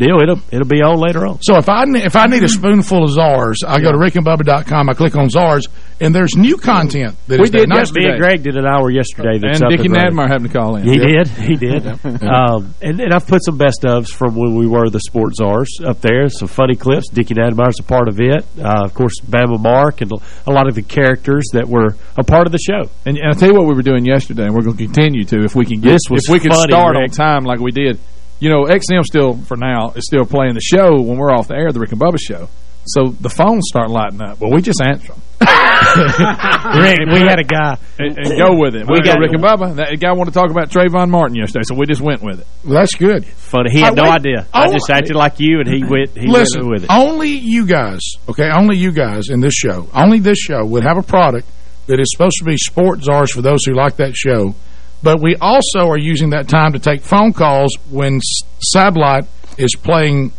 deal. It'll it'll be on later on. So if I if I need a spoonful of czars, I yeah. go to rickandbubba.com. I click on czars, and there's new content. That we did yesterday. Me and Greg did an hour yesterday. and Dickie Nadmar having to call in. He did. He did. um, and, and I've put some best ofs from when we were the sports czars up there. Some funny clips. Dickie Nadmar's a part of it. Uh, of course, Bama Mark and a lot of the characters that were a part of the show. And, and I'll tell you what we were doing yesterday, and we're going to continue to if we can get this was if we can start Rick. on time like we did you know, XM still, for now, is still playing the show when we're off the air, the Rick and Bubba show. So the phones start lighting up. Well, we just answer them. Rick, we had a guy. And, and go with it. We got Rick and Bubba. That guy wanted to talk about Trayvon Martin yesterday, so we just went with it. Well, that's good. Funny. He had I, no wait, idea. I just acted like you, and he went, he listen, went with it. only you guys, okay, only you guys in this show, only this show would have a product that is supposed to be sports czars for those who like that show – but we also are using that time to take phone calls when Satellite is playing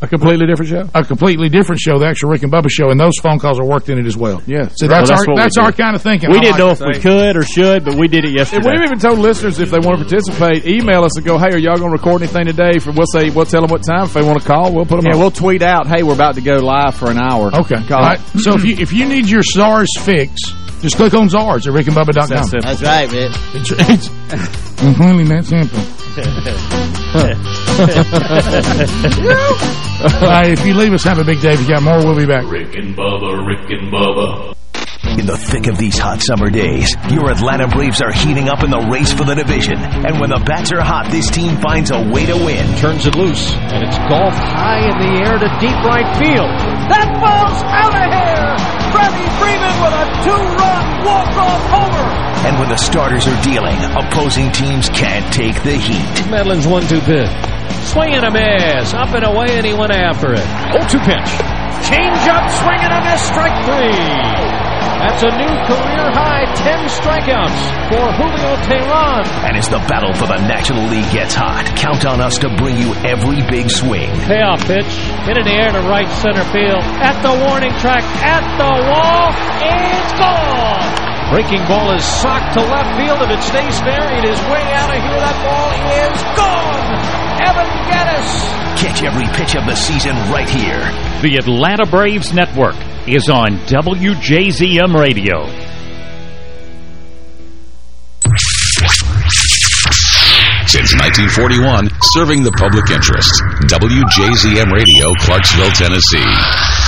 a completely different show? A completely different show, the actual Rick and Bubba show, and those phone calls are worked in it as well. Yeah. So that's, well, that's our that's our kind of thinking. We I didn't like know if we could or should, but we did it yesterday. we've even told listeners if they want to participate, email us and go, hey, are y'all going to record anything today? For We'll say, we'll tell them what time. If they want to call, we'll put them Yeah, on. we'll tweet out, hey, we're about to go live for an hour. Okay. Call. All right. So if you if you need your czars fix, just click on czars at rickandbubba.com. That's, That's right, man. It's, it's, it's really that simple. right, if you leave us, have a big day. If you got more, we'll be back. Rick and Bubba, Rick and Bubba. In the thick of these hot summer days, your Atlanta Braves are heating up in the race for the division. And when the bats are hot, this team finds a way to win. Turns it loose, and it's golfed high in the air to deep right field. That ball's out of here! Freddie Freeman with a two-run walk-off homer! And when the starters are dealing, opposing teams can't take the heat. Medlen's one-two pitch. Swing and a miss. Up and away, and he went after it. 0-2 pitch. Change up, swing and a miss, strike three. That's a new career high 10 strikeouts for Julio Teheran. And as the battle for the National League gets hot, count on us to bring you every big swing. Payoff pitch, hit in the air to right center field, at the warning track, at the wall, it's gone! Breaking ball is socked to left field. If it stays there, it is way out of here. That ball is gone! Evan Gattis. Catch every pitch of the season right here. The Atlanta Braves Network is on WJZM Radio. Since 1941, serving the public interest. WJZM Radio, Clarksville, Tennessee.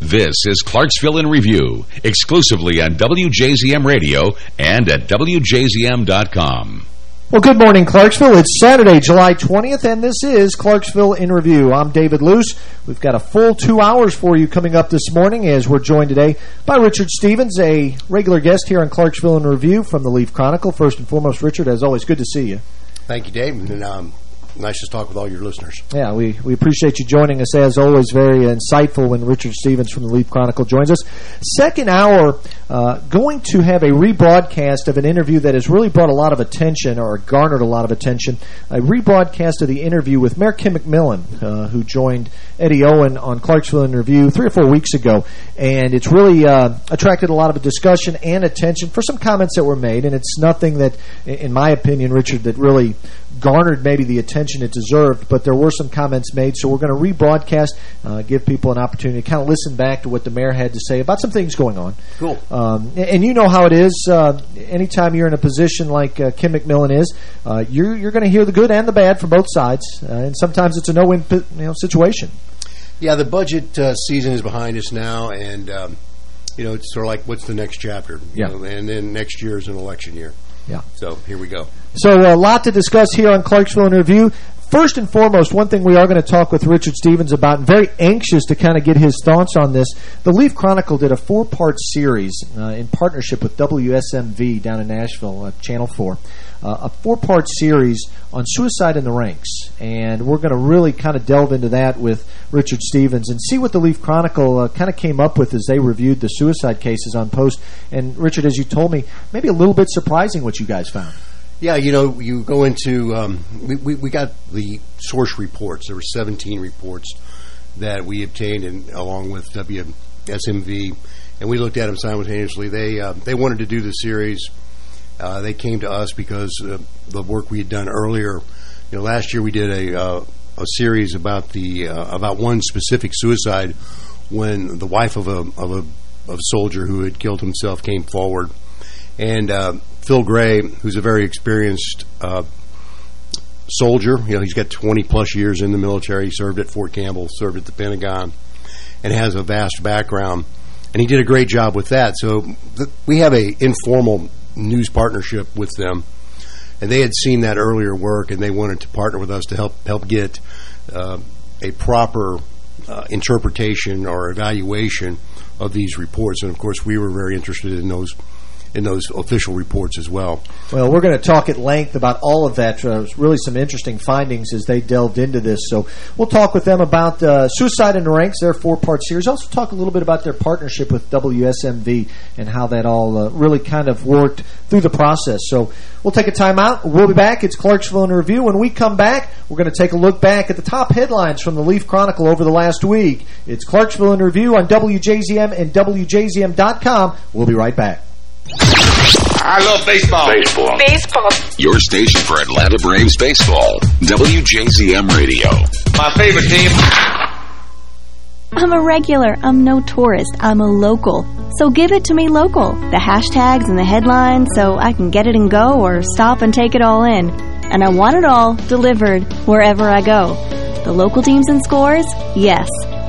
This is Clarksville in Review, exclusively on WJZM Radio and at WJZM.com. Well, good morning, Clarksville. It's Saturday, July 20th, and this is Clarksville in Review. I'm David Luce. We've got a full two hours for you coming up this morning as we're joined today by Richard Stevens, a regular guest here on Clarksville in Review from the Leaf Chronicle. First and foremost, Richard, as always, good to see you. Thank you, Dave. And um, nice to talk with all your listeners. Yeah, we, we appreciate you joining us, as always, very insightful when Richard Stevens from the Leaf Chronicle joins us. Second hour, uh, going to have a rebroadcast of an interview that has really brought a lot of attention or garnered a lot of attention, a rebroadcast of the interview with Mayor Kim McMillan, uh, who joined Eddie Owen on Clarksville in Review three or four weeks ago. And it's really uh, attracted a lot of discussion and attention for some comments that were made. And it's nothing that, in my opinion, Richard, that really garnered maybe the attention it deserved, but there were some comments made, so we're going to rebroadcast, uh, give people an opportunity to kind of listen back to what the mayor had to say about some things going on. Cool. Um, and, you know how it is. Uh, anytime you're in a position like uh, Kim McMillan is, uh, you're, you're going to hear the good and the bad from both sides, uh, and sometimes it's a no-win you know, situation. Yeah, the budget uh, season is behind us now, and um, you know it's sort of like what's the next chapter? Yeah, know, and then next year is an election year. Yeah. So here we go. So a lot to discuss here on Clarksville in Review. First and foremost, one thing we are going to talk with Richard Stevens about, and very anxious to kind of get his thoughts on this, the Leaf Chronicle did a four-part series uh, in partnership with WSMV down in Nashville, uh, Channel 4, uh, a four-part series on suicide in the ranks. And we're going to really kind of delve into that with Richard Stevens and see what the Leaf Chronicle uh, kind of came up with as they reviewed the suicide cases on post. And, Richard, as you told me, maybe a little bit surprising what you guys found. Yeah, you know, you go into um, we, we, we got the source reports. There were 17 reports that we obtained, and along with WSMV, and we looked at them simultaneously. They uh, they wanted to do the series. Uh, they came to us because uh, the work we had done earlier. You know, last year we did a uh, a series about the uh, about one specific suicide when the wife of a of a of soldier who had killed himself came forward, and uh, Phil Gray, who's a very experienced uh, soldier. You know, he's got 20 plus years in the military. He served at Fort Campbell, served at the Pentagon, and has a vast background. And he did a great job with that. So we have a informal news partnership with them. And they had seen that earlier work, and they wanted to partner with us to help help get uh, a proper uh, interpretation or evaluation of these reports. And, of course, we were very interested in those in those official reports as well. Well, we're going to talk at length about all of that. Uh, really some interesting findings as they delved into this. So we'll talk with them about uh, Suicide in the Ranks, their four-part series. Also talk a little bit about their partnership with WSMV and how that all uh, really kind of worked through the process. So we'll take a time out. We'll be back. It's Clarksville in Review. When we come back, we're going to take a look back at the top headlines from the Leaf Chronicle over the last week. It's Clarksville in Review on WJZM and WJZM.com. We'll be right back. I love baseball. Baseball. Baseball. Your station for Atlanta Braves baseball. WJZM Radio. My favorite team. I'm a regular. I'm no tourist. I'm a local. So give it to me local. The hashtags and the headlines so I can get it and go or stop and take it all in. And I want it all delivered wherever I go. The local teams and scores? Yes.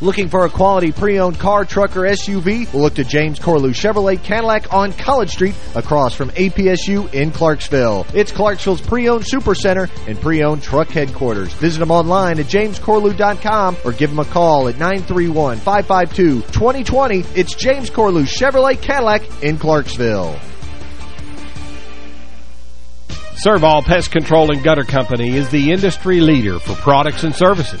Looking for a quality pre-owned car, truck, or SUV? Look to James Corlew Chevrolet Cadillac on College Street across from APSU in Clarksville. It's Clarksville's pre-owned super center and pre-owned truck headquarters. Visit them online at jamescorlew.com or give them a call at 931-552-2020. It's James Corlew Chevrolet Cadillac in Clarksville. Servall Pest Control and Gutter Company is the industry leader for products and services.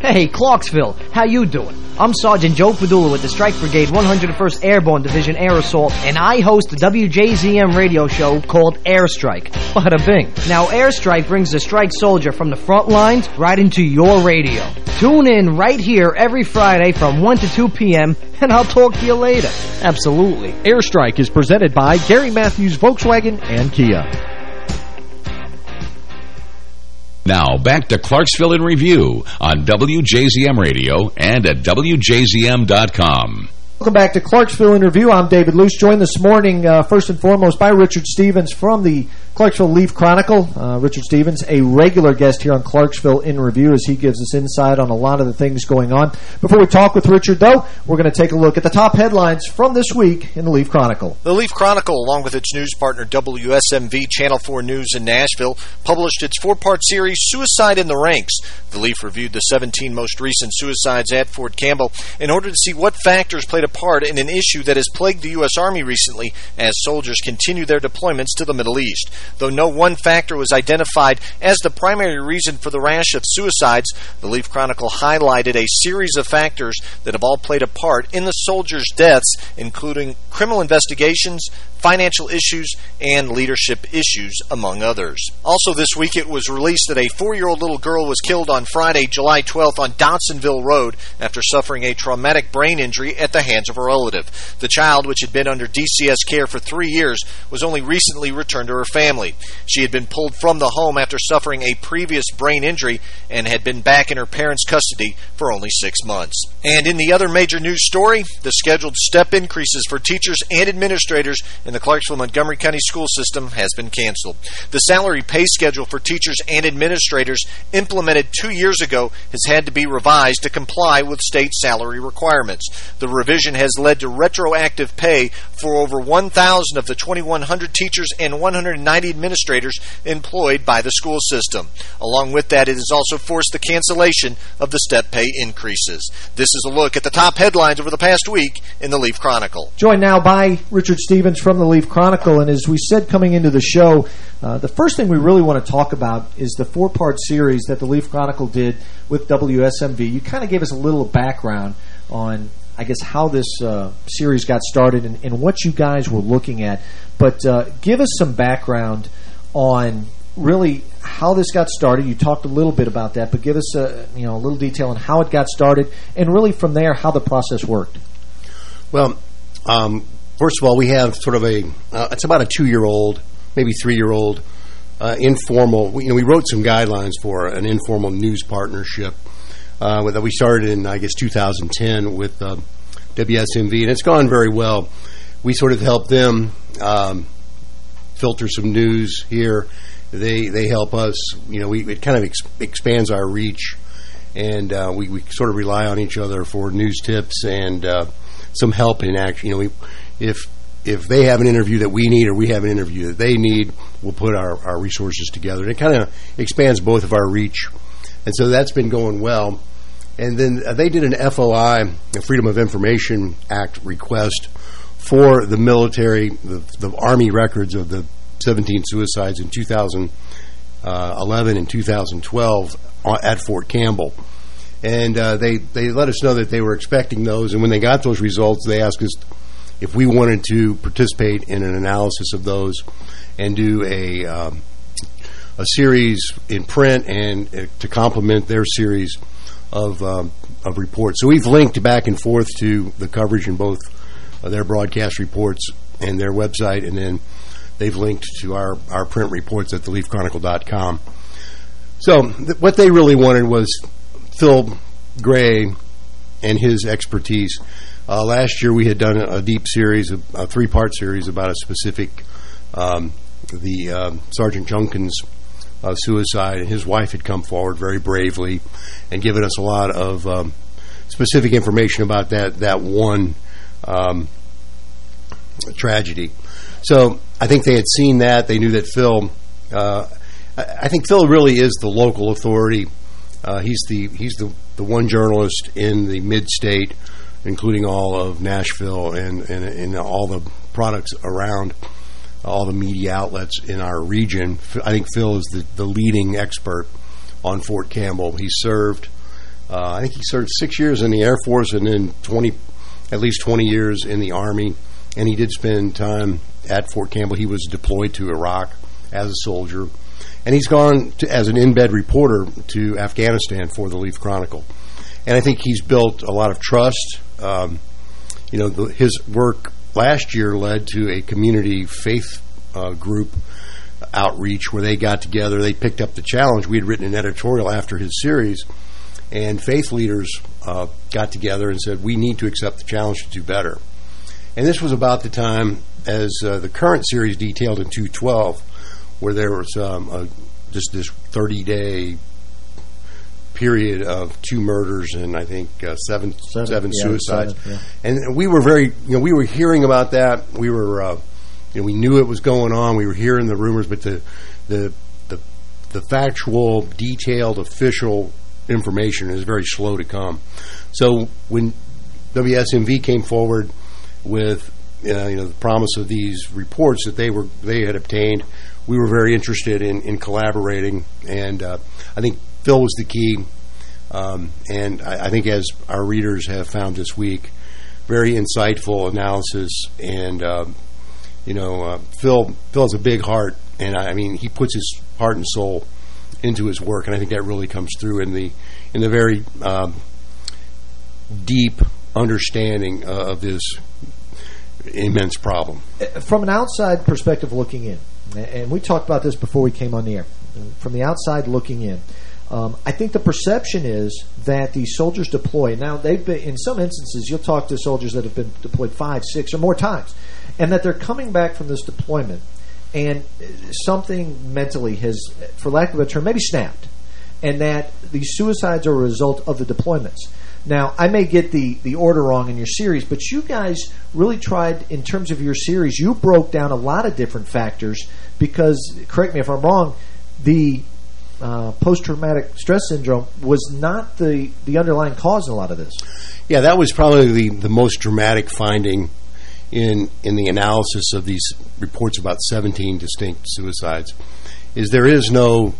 Hey, Clarksville, how you doing? I'm Sergeant Joe Padula with the Strike Brigade 101st Airborne Division Air Assault, and I host the WJZM radio show called Airstrike. Bada bing. Now, Airstrike brings the strike soldier from the front lines right into your radio. Tune in right here every Friday from 1 to 2 p.m., and I'll talk to you later. Absolutely. Airstrike is presented by Gary Matthews Volkswagen and Kia. Now, back to Clarksville in Review on WJZM Radio and at WJZM.com. Welcome back to Clarksville in Review. I'm David Luce, joined this morning, uh, first and foremost, by Richard Stevens from the Clarksville Leaf Chronicle. Uh, Richard Stevens, a regular guest here on Clarksville in Review as he gives us insight on a lot of the things going on. Before we talk with Richard, though, we're going to take a look at the top headlines from this week in the Leaf Chronicle. The Leaf Chronicle, along with its news partner WSMV Channel 4 News in Nashville, published its four-part series, Suicide in the Ranks. The Leaf reviewed the 17 most recent suicides at Fort Campbell in order to see what factors played a part in an issue that has plagued the U.S. Army recently as soldiers continue their deployments to the Middle East. Though no one factor was identified as the primary reason for the rash of suicides, the Leaf Chronicle highlighted a series of factors that have all played a part in the soldiers' deaths, including criminal investigations, financial issues, and leadership issues, among others. Also this week it was released that a four-year-old little girl was killed on Friday, July 12th on Dotsonville Road after suffering a traumatic brain injury at the hands of a relative. The child, which had been under DCS care for three years, was only recently returned to her family. She had been pulled from the home after suffering a previous brain injury and had been back in her parents' custody for only six months. And in the other major news story, the scheduled step increases for teachers and administrators in the Clarksville-Montgomery County school system has been canceled. The salary pay schedule for teachers and administrators implemented two years ago has had to be revised to comply with state salary requirements. The revision has led to retroactive pay for over 1,000 of the 2,100 teachers and 190 administrators employed by the school system. Along with that, it has also forced the cancellation of the step pay increases. This is a look at the top headlines over the past week in the Leaf Chronicle. Joined now by Richard Stevens from the Leaf Chronicle, and as we said coming into the show, uh, the first thing we really want to talk about is the four-part series that the Leaf Chronicle did with WSMV. You kind of gave us a little background on I guess, how this uh, series got started and, and, what you guys were looking at. But uh, give us some background on really how this got started. You talked a little bit about that, but give us a, you know, a little detail on how it got started and really from there how the process worked. Well, um, first of all, we have sort of a, uh, it's about a two-year-old, maybe three-year-old uh, informal, you know, we wrote some guidelines for an informal news partnership uh, that we started in, I guess, 2010 with uh, WSMV, and it's gone very well. We sort of help them um, filter some news here. They they help us. You know, we it kind of ex expands our reach, and uh, we we sort of rely on each other for news tips and uh, some help in action. You know, we, if if they have an interview that we need or we have an interview that they need, we'll put our, our resources together. And it kind of expands both of our reach and so that's been going well. And then uh, they did an FOI, a Freedom of Information Act request for the military, the, the Army records of the 17 suicides in 2011 uh, and 2012 at Fort Campbell. And uh, they, they let us know that they were expecting those. And when they got those results, they asked us if we wanted to participate in an analysis of those and do a um, a series in print and uh, to complement their series of um, of reports. So we've linked back and forth to the coverage in both uh, their broadcast reports and their website, and then they've linked to our, our print reports at theleafchronicle.com. So th what they really wanted was Phil Gray and his expertise. Uh, last year we had done a, a deep series, of, a three-part series about a specific, um, the uh, Sergeant Junkins suicide, and his wife had come forward very bravely and given us a lot of um, specific information about that that one um, tragedy. So I think they had seen that. They knew that Phil. Uh, I think Phil really is the local authority. Uh, he's the he's the the one journalist in the mid state, including all of Nashville and and, and all the products around all the media outlets in our region. I think Phil is the, the leading expert on Fort Campbell. He served, uh, I think he served six years in the Air Force and then 20, at least 20 years in the Army. And he did spend time at Fort Campbell. He was deployed to Iraq as a soldier. And he's gone to, as an in-bed reporter to Afghanistan for the Leaf Chronicle. And I think he's built a lot of trust. Um, you know, the, his work last year led to a community faith uh, group outreach where they got together. They picked up the challenge. We had written an editorial after his series, and faith leaders uh, got together and said, we need to accept the challenge to do better. And this was about the time as uh, the current series detailed in 212, where there was um, a, just this 30-day period of two murders and I think uh, seven, seven, seven yeah, suicides. Seven, yeah. And we were very, you know, we were hearing about that. We were, uh, you know, we knew it was going on. We were hearing the rumors, but the the the, the factual, detailed, official information is very slow to come. So when WSMV came forward with uh, you know the promise of these reports that they were they had obtained, we were very interested in, in collaborating, and uh, I think Phil was the key. Um, and I, I, think as our readers have found this week, very insightful analysis. And, uh, you know, uh, Phil, Phil has a big heart. And, I, I, mean, he puts his heart and soul into his work. And I think that really comes through in the, in the very um, deep understanding uh, of this immense problem. From an outside perspective looking in, and we talked about this before we came on the air, from the outside looking in, um, I think the perception is that the soldiers deploy. Now, they've been in some instances. You'll talk to soldiers that have been deployed five, six, or more times, and that they're coming back from this deployment, and something mentally has, for lack of a term, maybe snapped, and that these suicides are a result of the deployments. Now, I may get the, the order wrong in your series, but you guys really tried, in terms of your series, you broke down a lot of different factors because, correct me if I'm wrong, the uh, post-traumatic stress syndrome was not the, the underlying cause in a lot of this. Yeah, that was probably the, the most dramatic finding in in the analysis of these reports about 17 distinct suicides is there is no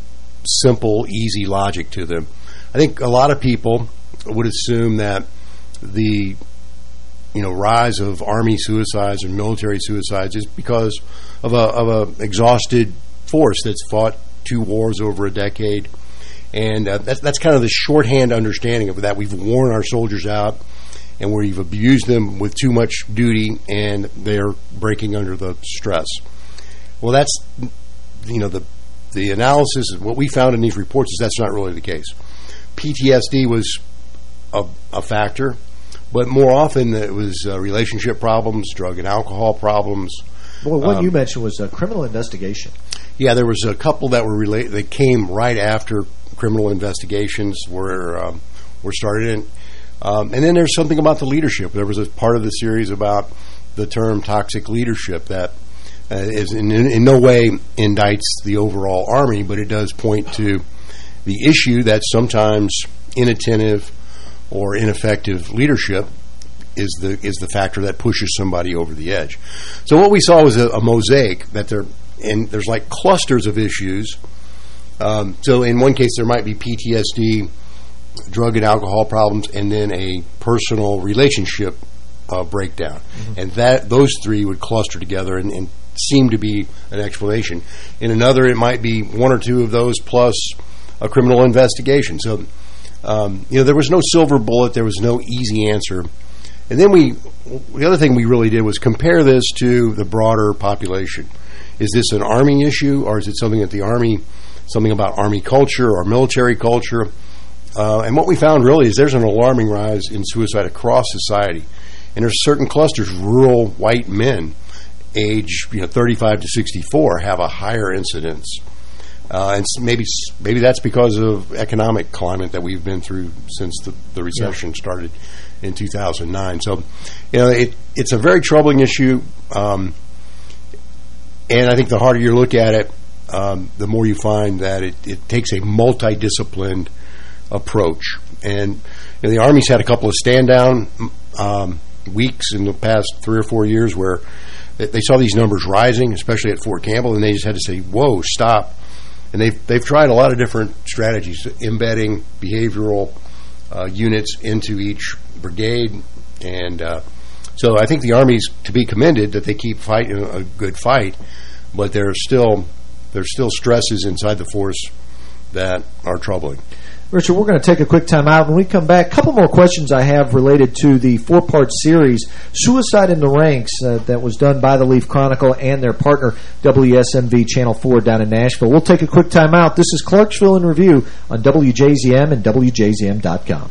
simple, easy logic to them. I think a lot of people would assume that the you know rise of army suicides and military suicides is because of a of a exhausted force that's fought two wars over a decade. And uh, that's, that's kind of the shorthand understanding of that. We've worn our soldiers out and we've abused them with too much duty and they're breaking under the stress. Well, that's, you know, the, the analysis, what we found in these reports is that's not really the case. PTSD was a, a factor, but more often it was uh, relationship problems, drug and alcohol problems. Well, one um, you mentioned was a criminal investigation. Yeah, there was a couple that were related. They came right after criminal investigations were um, were started, in. Um, and then there's something about the leadership. There was a part of the series about the term toxic leadership that uh, is in, in, no way indicts the overall army, but it does point to the issue that sometimes inattentive or ineffective leadership is the is the factor that pushes somebody over the edge. So what we saw was a, a mosaic that there and there's like clusters of issues. Um, so in one case, there might be PTSD, drug and alcohol problems, and then a personal relationship uh, breakdown. Mm -hmm. And that those three would cluster together and, and, seem to be an explanation. In another, it might be one or two of those plus a criminal investigation. So, um, you know, there was no silver bullet. There was no easy answer. And then we, the other thing we really did was compare this to the broader population. Is this an Army issue, or is it something that the Army, something about Army culture or military culture? Uh, and what we found really is there's an alarming rise in suicide across society. And there's certain clusters, rural white men, age you know 35 to 64, have a higher incidence. Uh, and maybe maybe that's because of economic climate that we've been through since the, the recession yeah. started in 2009. So, you know, it, it's a very troubling issue. Um, and I think the harder you look at it, um, the more you find that it, it takes a multidisciplined approach. And you know, the Army's had a couple of stand-down um, weeks in the past three or four years where they, they saw these numbers rising, especially at Fort Campbell, and they just had to say, whoa, stop. And they've, they've tried a lot of different strategies, embedding behavioral uh, units into each brigade. And uh, so I think the Army's to be commended that they keep fighting a good fight but there are still there's still stresses inside the force that are troubling. Richard, we're going to take a quick time out. When we come back, a couple more questions I have related to the four-part series, Suicide in the Ranks, uh, that was done by the Leaf Chronicle and their partner, WSMV Channel 4 down in Nashville. We'll take a quick time out. This is Clarksville in Review on WJZM and WJZM.com.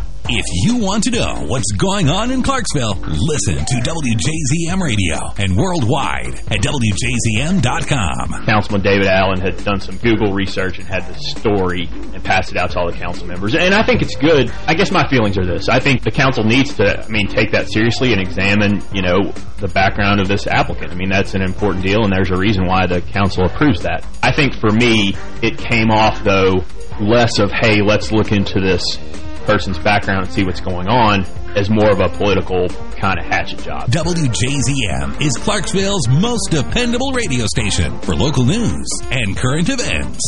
If you want to know what's going on in Clarksville, listen to WJZM Radio and worldwide at WJZM.com. Councilman David Allen had done some Google research and had the story and passed it out to all the council members. And I think it's good. I guess my feelings are this. I think the council needs to, I mean, take that seriously and examine, you know, the background of this applicant. I mean, that's an important deal, and there's a reason why the council approves that. I think for me, it came off, though, less of, hey, let's look into this person's background and see what's going on as more of a political kind of hatchet job. WJZM is Clarksville's most dependable radio station for local news and current events.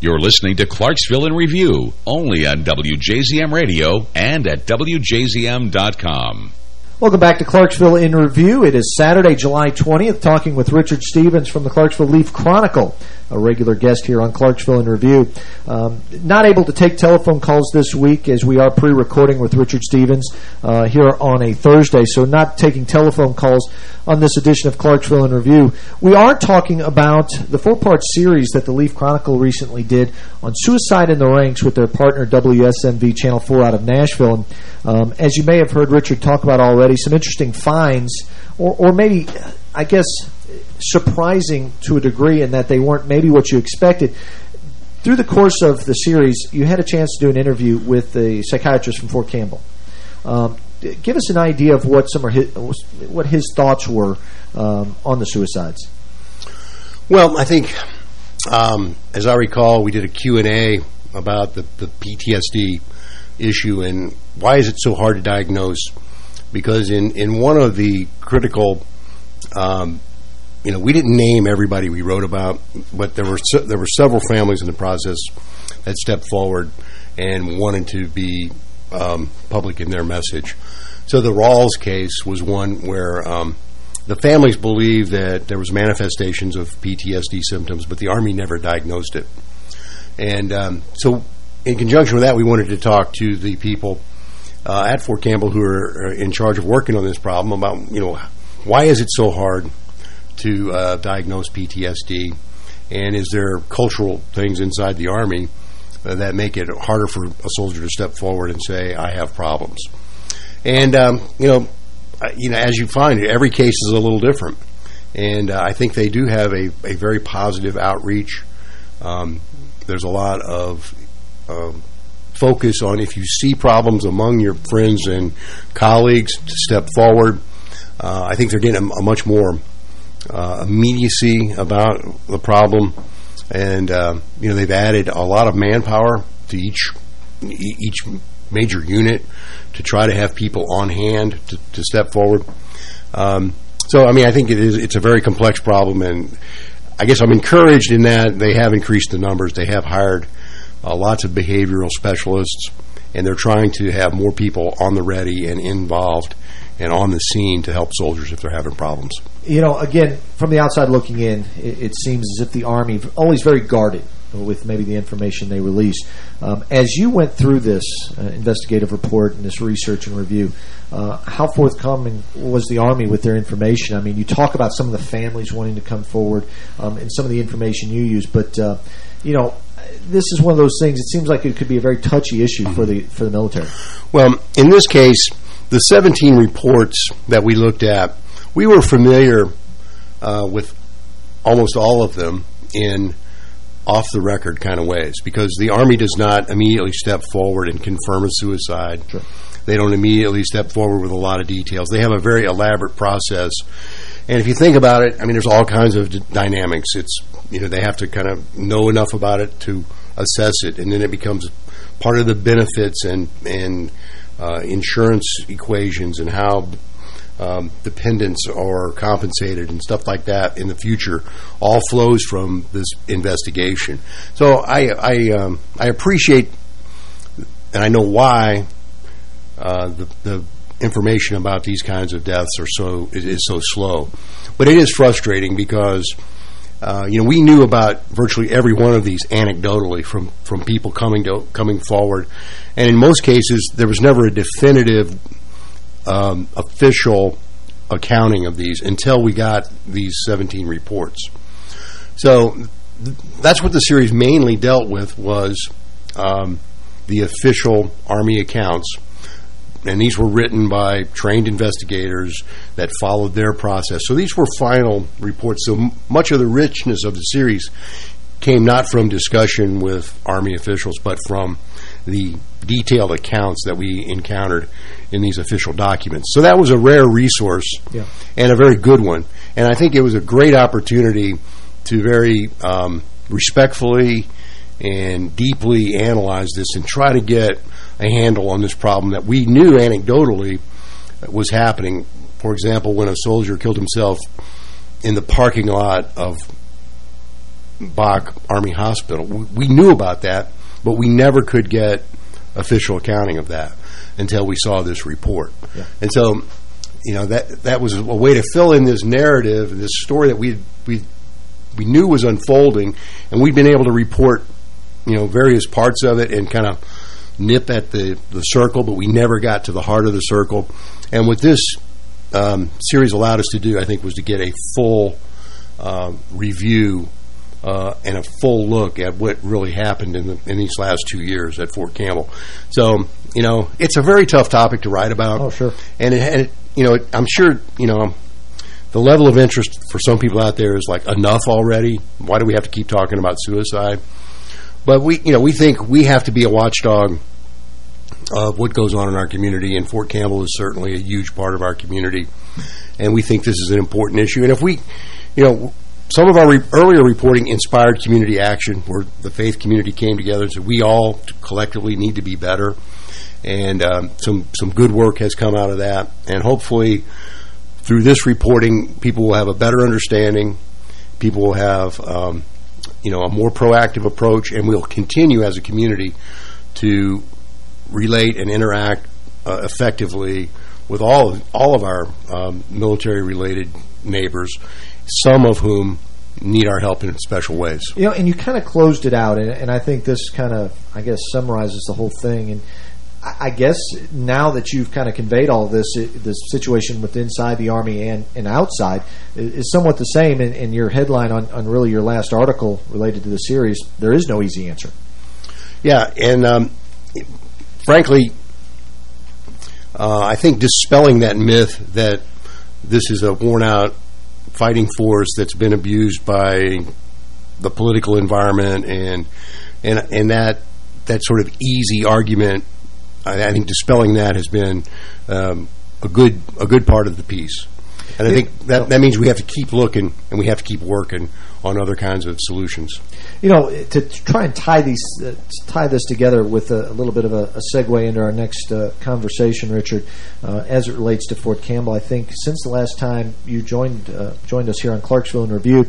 You're listening to Clarksville in Review, only on WJZM Radio and at WJZM.com. Welcome back to Clarksville in Review. It is Saturday, July 20th, talking with Richard Stevens from the Clarksville Leaf Chronicle, a regular guest here on Clarksville in Review. Um, not able to take telephone calls this week as we are pre-recording with Richard Stevens uh, here on a Thursday, so not taking telephone calls on this edition of Clarksville in Review. We are talking about the four-part series that the Leaf Chronicle recently did on suicide in the ranks with their partner WSMV Channel 4 out of Nashville. And, um, as you may have heard Richard talk about already, some interesting finds, or, or maybe, I guess, surprising to a degree in that they weren't maybe what you expected. Through the course of the series, you had a chance to do an interview with the psychiatrist from Fort Campbell. Um, give us an idea of what some his, what his thoughts were um, on the suicides. Well, I think, um, as I recall, we did a Q&A about the, the PTSD issue and why is it so hard to diagnose? Because in, in one of the critical, um, you know, we didn't name everybody we wrote about, but there were there were several families in the process that stepped forward and wanted to be um, public in their message. So the Rawls case was one where um, the families believed that there was manifestations of PTSD symptoms, but the Army never diagnosed it. And um, so in conjunction with that, we wanted to talk to the people uh, at Fort Campbell who are in charge of working on this problem about, you know, why is it so hard to uh, diagnose PTSD? And is there cultural things inside the Army uh, that make it harder for a soldier to step forward and say, I have problems? And, um, you know, you know, as you find, every case is a little different. And uh, I think they do have a, a very positive outreach. Um, there's a lot of um, focus on if you see problems among your friends and colleagues to step forward. Uh, I think they're getting a, a much more uh, immediacy about the problem, and uh, you know they've added a lot of manpower to each each major unit to try to have people on hand to, to step forward. Um, so, I mean, I think it is it's a very complex problem, and I guess I'm encouraged in that they have increased the numbers. They have hired uh, lots of behavioral specialists, and they're trying to have more people on the ready and involved and on the scene to help soldiers if they're having problems. You know, again, from the outside looking in, it, it seems as if the Army always very guarded with maybe the information they release. Um, as you went through this uh, investigative report and this research and review, uh, how forthcoming was the Army with their information? I mean, you talk about some of the families wanting to come forward um, and some of the information you use, but, uh, you know, this is one of those things, it seems like it could be a very touchy issue for the for the military. Well, in this case, the 17 reports that we looked at, we were familiar uh, with almost all of them in off-the-record kind of ways because the Army does not immediately step forward and confirm a suicide. Sure. They don't immediately step forward with a lot of details. They have a very elaborate process. And if you think about it, I mean, there's all kinds of dynamics. It's, you know, they have to kind of know enough about it to assess it, and then it becomes part of the benefits and, and uh, insurance equations and how um, dependents are compensated and stuff like that in the future all flows from this investigation. So I I, um, I appreciate and I know why uh, the, the information about these kinds of deaths are so is, is so slow, but it is frustrating because. Uh, you know, we knew about virtually every one of these anecdotally from, from people coming to coming forward, and in most cases, there was never a definitive um, official accounting of these until we got these 17 reports. So th that's what the series mainly dealt with was um, the official Army accounts. And these were written by trained investigators that followed their process. So these were final reports. So much of the richness of the series came not from discussion with Army officials, but from the detailed accounts that we encountered in these official documents. So that was a rare resource Yeah. and a very good one. And I think it was a great opportunity to very um, respectfully and deeply analyze this and try to get a handle on this problem that we knew anecdotally was happening. For example, when a soldier killed himself in the parking lot of Bach Army Hospital. We, knew about that, but we never could get official accounting of that until we saw this report. Yeah. And so, you know, that that was a way to fill in this narrative, this story that we we we knew was unfolding, and we'd been able to report, you know, various parts of it and kind of nip at the the circle, but we never got to the heart of the circle. And what this um, series allowed us to do, I think, was to get a full uh, review uh, and a full look at what really happened in the, in these last two years at Fort Campbell. So, you know, it's a very tough topic to write about. Oh, sure. And, it, and it, you know, it, I'm sure, you know, the level of interest for some people out there is like enough already. Why do we have to keep talking about suicide? But we, you know, we think we have to be a watchdog of what goes on in our community, and Fort Campbell is certainly a huge part of our community. And we think this is an important issue. And if we, you know, some of our re earlier reporting inspired community action, where the faith community came together and said we all collectively need to be better. And um, some some good work has come out of that. And hopefully, through this reporting, people will have a better understanding. People will have, um, you know, a more proactive approach, and we'll continue as a community to relate and interact uh, effectively with all of, all of our um, military-related neighbors, some of whom need our help in special ways. You know, and you kind of closed it out, and, and I think this kind of, I guess, summarizes the whole thing. And I, guess now that you've kind of conveyed all this, the situation with inside the Army and, and outside is, somewhat the same. And, and your headline on, on really your last article related to the series, there is no easy answer. Yeah, and um, frankly, uh, I think dispelling that myth that this is a worn-out fighting force that's been abused by the political environment and and and that that sort of easy argument, I, I think dispelling that has been um, a good a good part of the piece. And I think that that means we have to keep looking and we have to keep working on other kinds of solutions. You know, to try and tie these uh, tie this together with a, a little bit of a, a, segue into our next uh, conversation, Richard, uh, as it relates to Fort Campbell. I think since the last time you joined uh, joined us here on Clarksville in Review,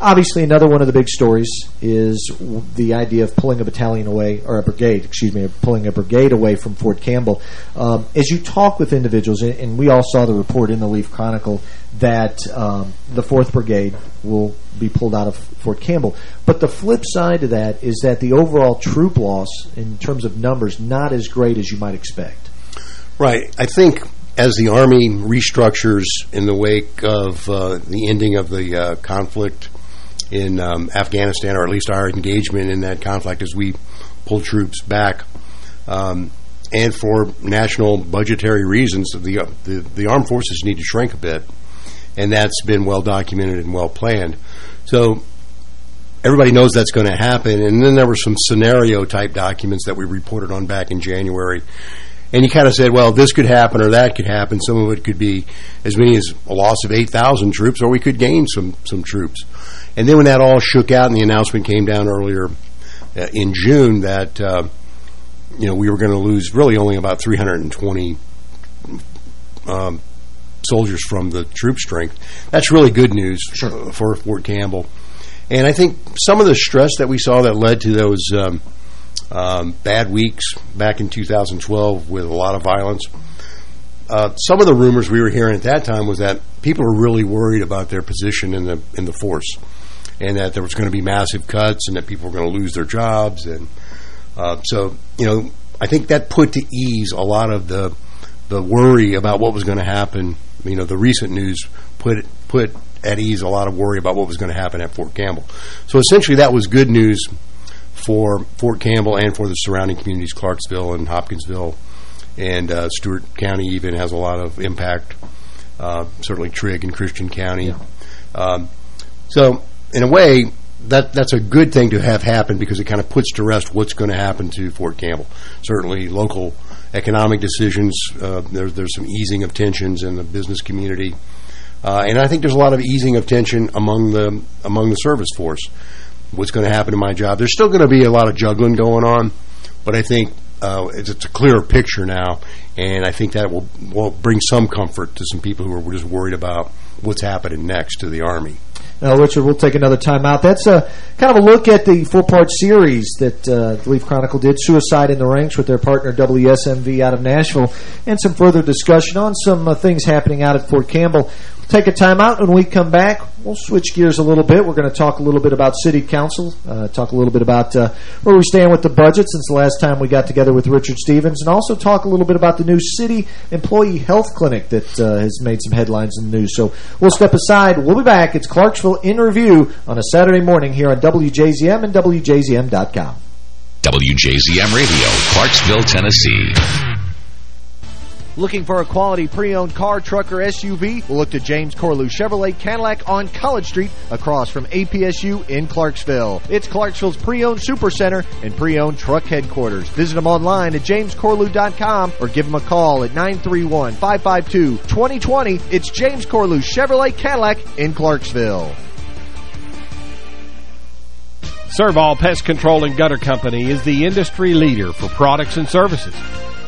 obviously another one of the big stories is the idea of pulling a battalion away or a brigade, excuse me, pulling a brigade away from Fort Campbell. Um, as you talk with individuals, and we all saw the report in the Leaf Chronicle that um, the 4th Brigade will be pulled out of Fort Campbell. But the flip side to that is that the overall troop loss in terms of numbers not as great as you might expect. Right. I think as the Army restructures in the wake of uh, the ending of the uh, conflict in um, Afghanistan, or at least our engagement in that conflict as we pull troops back, um, and for national budgetary reasons, the, the, the armed forces need to shrink a bit and that's been well documented and well planned. So everybody knows that's going to happen. And then there were some scenario type documents that we reported on back in January. And you kind of said, well, this could happen or that could happen. Some of it could be as many as a loss of 8,000 troops, or we could gain some, some troops. And then when that all shook out and the announcement came down earlier uh, in June that, uh, you know, we were going to lose really only about 320 um, soldiers from the troop strength. That's really good news sure. for Fort Campbell. And I think some of the stress that we saw that led to those um, um, bad weeks back in 2012 with a lot of violence, uh, some of the rumors we were hearing at that time was that people were really worried about their position in the in the force, and that there was going to be massive cuts, and that people were going to lose their jobs, and uh, so you know I think that put to ease a lot of the the worry about what was going to happen you know, the recent news put put at ease a lot of worry about what was going to happen at Fort Campbell. So essentially that was good news for Fort Campbell and for the surrounding communities, Clarksville and Hopkinsville, and uh, Stewart County even has a lot of impact, uh, certainly Trigg and Christian County. Yeah. Um, so in a way, that that's a good thing to have happen because it kind of puts to rest what's going to happen to Fort Campbell. Certainly local economic decisions. Uh, there's there's some easing of tensions in the business community, uh, and I think there's a lot of easing of tension among the among the service force. What's going to happen to my job? There's still going to be a lot of juggling going on, but I think uh, it's, it's, a clearer picture now, and I think that will will bring some comfort to some people who are just worried about what's happening next to the Army. Now, Richard, we'll take another time out. That's a, kind of a look at the four-part series that uh, the Leaf Chronicle did, Suicide in the Ranks, with their partner WSMV out of Nashville, and some further discussion on some uh, things happening out at Fort Campbell take a time out. When we come back, we'll switch gears a little bit. We're going to talk a little bit about City Council, uh, talk a little bit about uh, where we stand with the budget since the last time we got together with Richard Stevens, and also talk a little bit about the new City Employee Health Clinic that uh, has made some headlines in the news. So we'll step aside. We'll be back. It's Clarksville in Review on a Saturday morning here on WJZM and WJZM.com. WJZM Radio, Clarksville, Tennessee. Looking for a quality pre-owned car, truck, or SUV? We'll look to James Corlew Chevrolet Cadillac on College Street across from APSU in Clarksville. It's Clarksville's pre-owned supercenter and pre-owned truck headquarters. Visit them online at jamescorlew.com or give them a call at 931-552-2020. It's James Corlew Chevrolet Cadillac in Clarksville. Servall Pest Control and Gutter Company is the industry leader for products and services.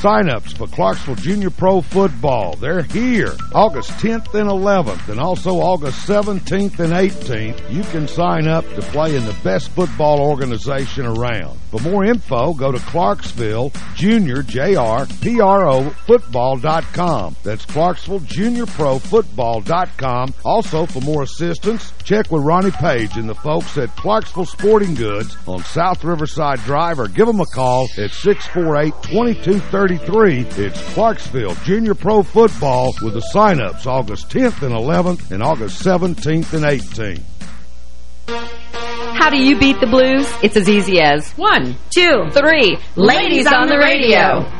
Sign-ups for Clarksville Junior Pro Football. They're here August 10th and 11th and also August 17th and 18th. You can sign up to play in the best football organization around. For more info, go to Clarksville Junior, J-R-P-R-O, football.com. That's Clarksville Junior Pro Football.com. Also, for more assistance, check with Ronnie Page and the folks at Clarksville Sporting Goods on South Riverside Drive or give them a call at 648-2233. It's Clarksville Junior Pro Football with the sign-ups August 10th and 11th and August 17th and 18th. How do you beat the blues? It's as easy as one, two, three. Ladies, on, the radio.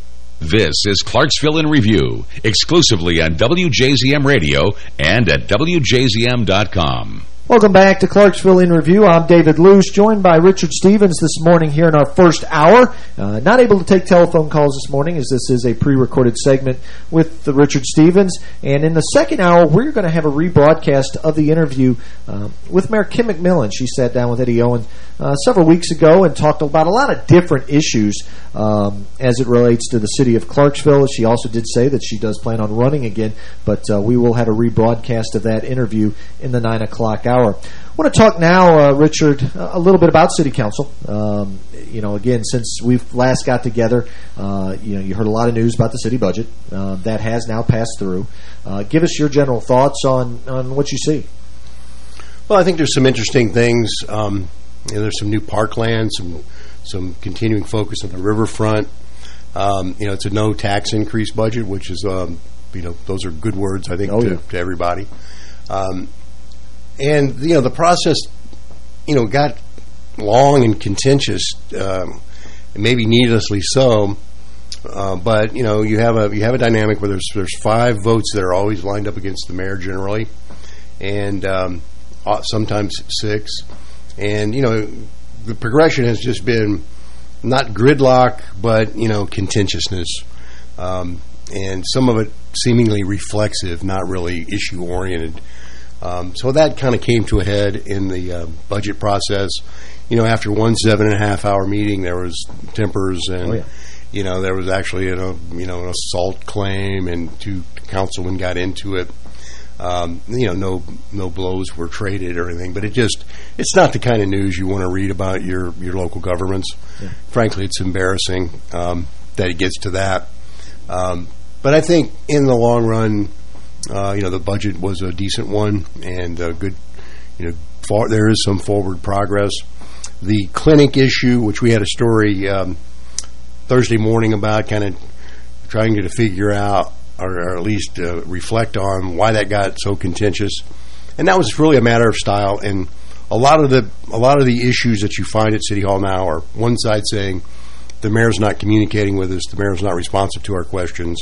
This is Clarksville in Review, exclusively on WJZM Radio and at WJZM.com. Welcome back to Clarksville in Review. I'm David Luce, joined by Richard Stevens this morning here in our first hour. Uh, not able to take telephone calls this morning as this is a pre-recorded segment with the Richard Stevens. And in the second hour, we're going to have a rebroadcast of the interview uh, with Mayor Kim McMillan. She sat down with Eddie Owen uh, several weeks ago and talked about a lot of different issues um, as it relates to the city of Clarksville. She also did say that she does plan on running again, but uh, we will have a rebroadcast of that interview in the 9 o'clock hour. I want to talk now, uh, Richard, a little bit about City Council. Um, you know, again, since we've last got together, uh, you know, you heard a lot of news about the city budget. Uh, that has now passed through. Uh, give us your general thoughts on, on what you see. Well, I think there's some interesting things. Um, you know, there's some new parkland, some some continuing focus on the riverfront. Um, you know, it's a no tax increase budget, which is, um, you know, those are good words, I think, Oh, to, yeah. to everybody. Um, and, you know, the process, you know, got long and contentious, um, maybe needlessly so. Uh, but you know, you have a you have a dynamic where there's there's five votes that are always lined up against the mayor generally, and um, uh, sometimes six. And you know, the progression has just been not gridlock, but you know, contentiousness, um, and some of it seemingly reflexive, not really issue oriented. Um, so that kind of came to a head in the uh, budget process. You know, after one seven and a half hour meeting, there was tempers and. Oh, yeah. You know, there was actually a you know an assault claim, and two councilmen got into it. Um, you know, no no blows were traded or anything, but it just it's not the kind of news you want to read about your your local governments. Frankly, it's embarrassing um, that it gets to that. Um, but I think in the long run, uh, you know, the budget was a decent one and a good. You know, far, there is some forward progress. The clinic issue, which we had a story. Um, Thursday morning about kind of trying to figure out or, or at least uh, reflect on why that got so contentious. And that was really a matter of style. And a lot of the a lot of the issues that you find at City Hall now are one side saying the mayor's not communicating with us, the mayor's not responsive to our questions,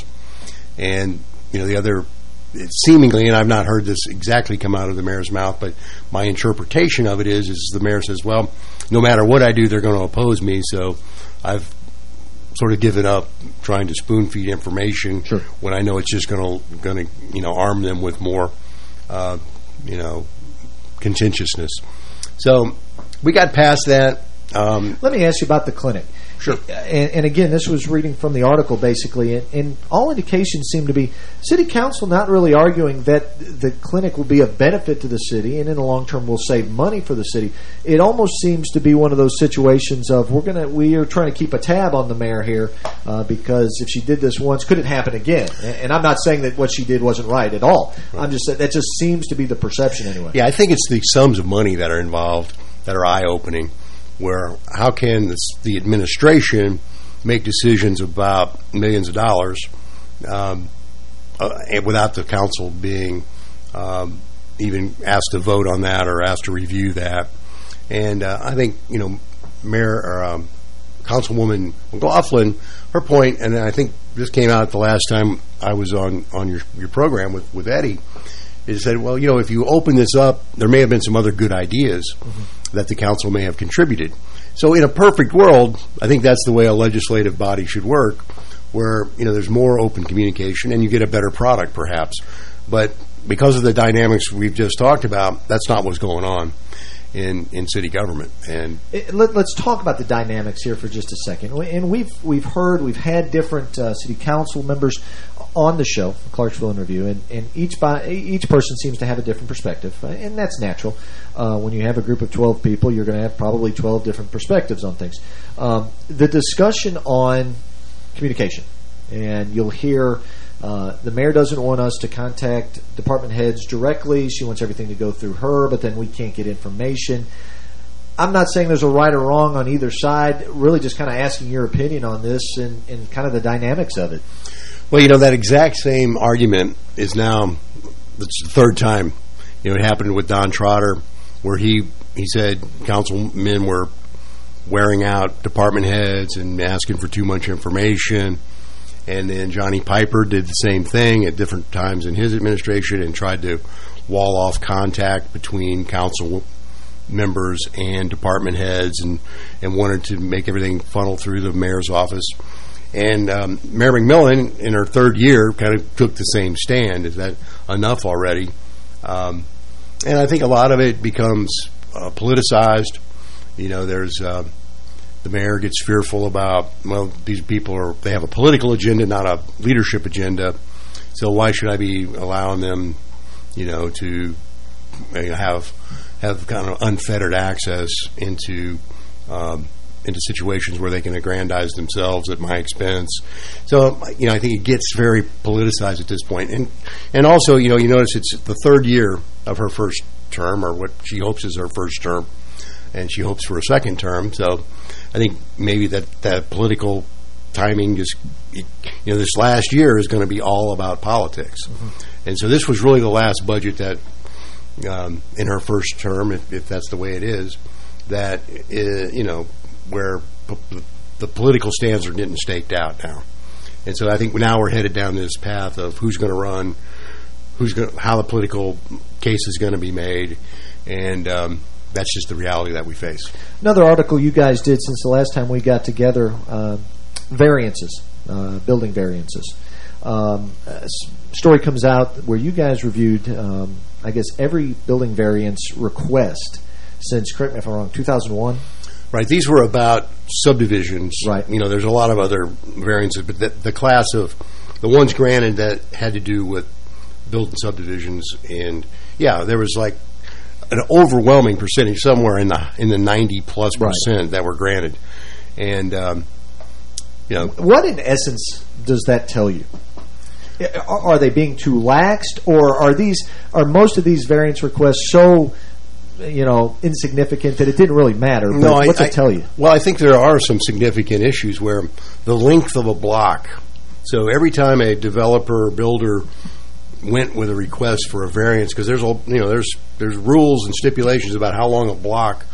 and you know the other. It seemingly, and I've not heard this exactly come out of the mayor's mouth, but my interpretation of it is, is the mayor says, "Well, no matter what I do, they're going to oppose me." So, I've sort of given up trying to spoon feed information when I know it's just going to going to you know arm them with more uh, you know contentiousness. So we got past that. Um, Let me ask you about the clinic. Sure. And, and again, this was reading from the article, basically, and, and all indications seem to be City Council not really arguing that the clinic will be of benefit to the city and in the long term will save money for the city. It almost seems to be one of those situations of we're gonna we are trying to keep a tab on the mayor here uh, because if she did this once, could it happen again? And, and I'm not saying that what she did wasn't right at all. I'm just saying that just seems to be the perception anyway. Yeah, I think it's the sums of money that are involved that are eye-opening. Where how can the, the administration make decisions about millions of dollars um, uh, without the council being um, even asked to vote on that or asked to review that? And uh, I think you know, Mayor or um, Councilwoman McLaughlin, her point, and I think this came out the last time I was on on your your program with with Eddie is said, well, you know, if you open this up, there may have been some other good ideas that the council may have contributed. So in a perfect world, I think that's the way a legislative body should work, where, you know, there's more open communication and you get a better product, perhaps. But because of the dynamics we've just talked about, that's not what's going on in in city government. And It- let, us talk about the dynamics here for just a second. And we've we've heard we've had different uh, city council members on the show, Clarksville in Review, and, and each by each person seems to have a different perspective, uh, and that's natural. Uh, when you have a group of twelve people, you're going to have probably twelve different perspectives on things. Um, the discussion on communication, and you'll hear. Uh, the mayor doesn't want us to contact department heads directly. She wants everything to go through her, but then we can't get information. I'm not saying there's a right or wrong on either side. Really, just kind of asking your opinion on this and, and kind of the dynamics of it. Well, you know, that exact same argument is now, it's the third time. You know, it happened with Don Trotter, where he, he said councilmen were wearing out department heads and asking for too much information. And then Johnny Piper did the same thing at different times in his administration and tried to wall off contact between council members and department heads and, and wanted to make everything funnel through the mayor's office. And um, Mayor McMillan, in her third year, kind of took the same stand. Is that enough already? Um, and I think a lot of it becomes uh, politicized. You know, there's uh, the mayor gets fearful about well, these people are they have a political agenda, not a leadership agenda. So why should I be allowing them, you know, to have have kind of unfettered access into um, into situations where they can aggrandize themselves at my expense. So, you know, I think it gets very politicized at this point. And and also, you know, you notice it's the third year of her first term, or what she hopes is her first term, and she hopes for a second term. So, I think maybe that that political timing just, you know, this last year is going to be all about politics. And so, this was really the last budget that, um, in her first term, if, if that's the way it is, that uh, you know where p- the political stands are getting staked out now. And so I think now we're headed down this path of who's going to run, who's going, how the political case is going to be made, and um, that's just the reality that we face. Another article you guys did since the last time we got together, uh, variances, uh, building variances. Um, story comes out where you guys reviewed, um, I guess, every building variance request since, correct me if I'm wrong, 2001? Right. These were about subdivisions. Right. You know, there's a lot of other variances, but the, the class of the ones granted that had to do with building subdivisions, and yeah, there was like an overwhelming percentage, somewhere in the in the 90 plus percent that were granted, and um, you know, What, in essence, does that tell you? Are, are they being too laxed, or are these are most of these variance requests so, you know, insignificant that it didn't really matter? No, I- what's I- it tell you? Well, I think there are some significant issues where the length of a block. So every time a developer or builder went with a request for a variance, because there's all you know, there's there's rules and stipulations about how long a block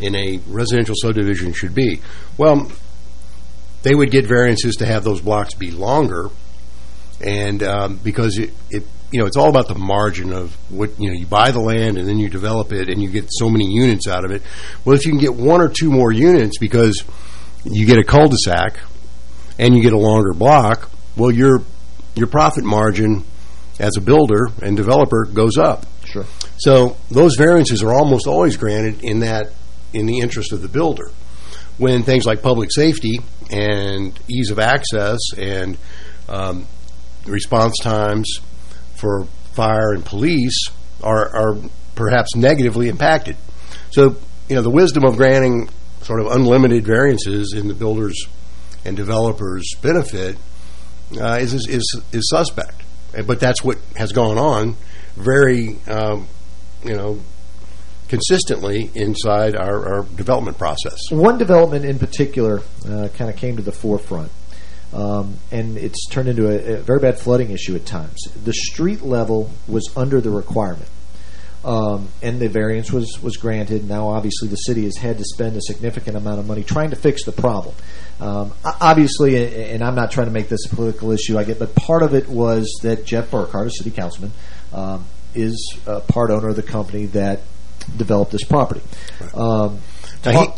in a residential subdivision should be. Well, they would get variances to have those blocks be longer, and um, because it, it you know it's all about the margin of what you know you buy the land and then you develop it and you get so many units out of it. Well, if you can get one or two more units because you get a cul-de-sac and you get a longer block, well your your profit margin as a builder and developer goes up. Sure. So those variances are almost always granted in that in the interest of the builder. When things like public safety and ease of access and um, response times for fire and police are, are perhaps negatively impacted. So, you know, the wisdom of granting sort of unlimited variances in the builders and developers' benefit uh, is, is is suspect. But that's what has gone on very, um, you know, consistently inside our, our development process. One development in particular uh, kind of came to the forefront, um, and it's turned into a, a very bad flooding issue at times. The street level was under the requirement, um, and the variance was, was granted. Now, obviously, the city has had to spend a significant amount of money trying to fix the problem. Um, obviously, and I'm not trying to make this a political issue, I get, but part of it was that Jeff Burkhardt, a city councilman, um, is a part owner of the company that developed this property. Um, Now, he,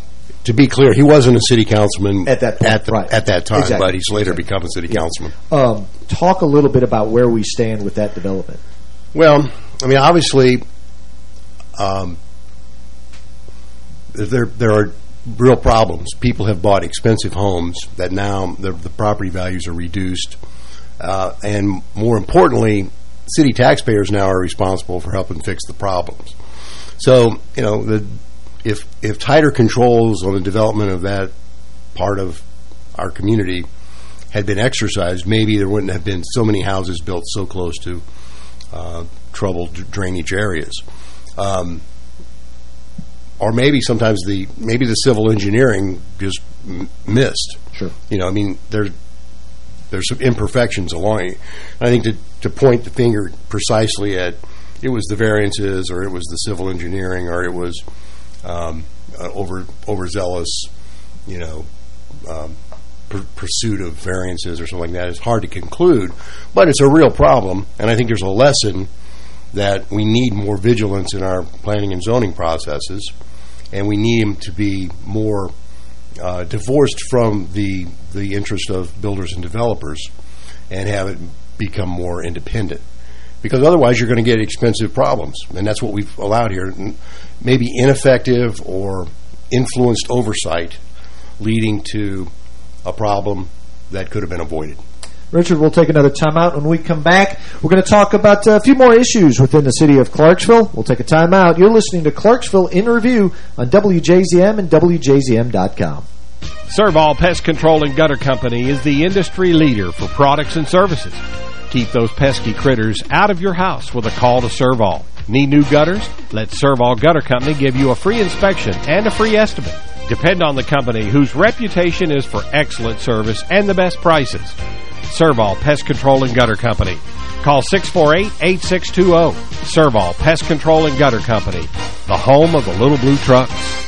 to be clear, he wasn't a city councilman At that point, at, the, right. at that time, Exactly. but he's later become a city councilman. um, talk a little bit about where we stand with that development. Well, I mean, obviously, um, there there are real problems. People have bought expensive homes that now the, the property values are reduced, uh, and more importantly, city taxpayers now are responsible for helping fix the problems. So, you know, the if if tighter controls on the development of that part of our community had been exercised, maybe there wouldn't have been so many houses built so close to uh, troubled drainage areas. Um, or maybe sometimes the maybe the civil engineering just m- missed. Sure. You know, I mean, there there's some imperfections along it. I think to to point the finger precisely at it was the variances, or it was the civil engineering, or it was um, uh, over overzealous, you know, um, pur- pursuit of variances or something like that. It's hard to conclude, but it's a real problem, and I think there's a lesson that we need more vigilance in our planning and zoning processes, and we need them to be more uh, divorced from the the interest of builders and developers, and have it become more independent. Because otherwise, you're going to get expensive problems, and that's what we've allowed here. Maybe ineffective or influenced oversight, leading to a problem that could have been avoided. Richard, we'll take another timeout. When we come back, we're going to talk about uh, a few more issues within the city of Clarksville. We'll take a timeout. You're listening to Clarksville in Review on WJZM and WJZM.com. Servall Pest Control and Gutter Company is the industry leader for products and services. Keep those pesky critters out of your house with a call to Servall. Need new gutters? Let Servall Gutter Company give you a free inspection and a free estimate. Depend on the company whose reputation is for excellent service and the best prices. Servall Pest Control and Gutter Company. Call 648-8620. Servall Pest Control and Gutter Company, the home of the little blue trucks.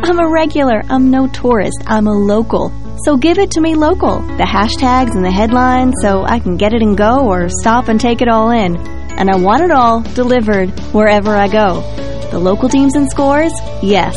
I'm a regular. I'm no tourist. I'm a local. So give it to me local. The hashtags and the headlines so I can get it and go or stop and take it all in. And I want it all delivered wherever I go. The local teams and scores? Yes.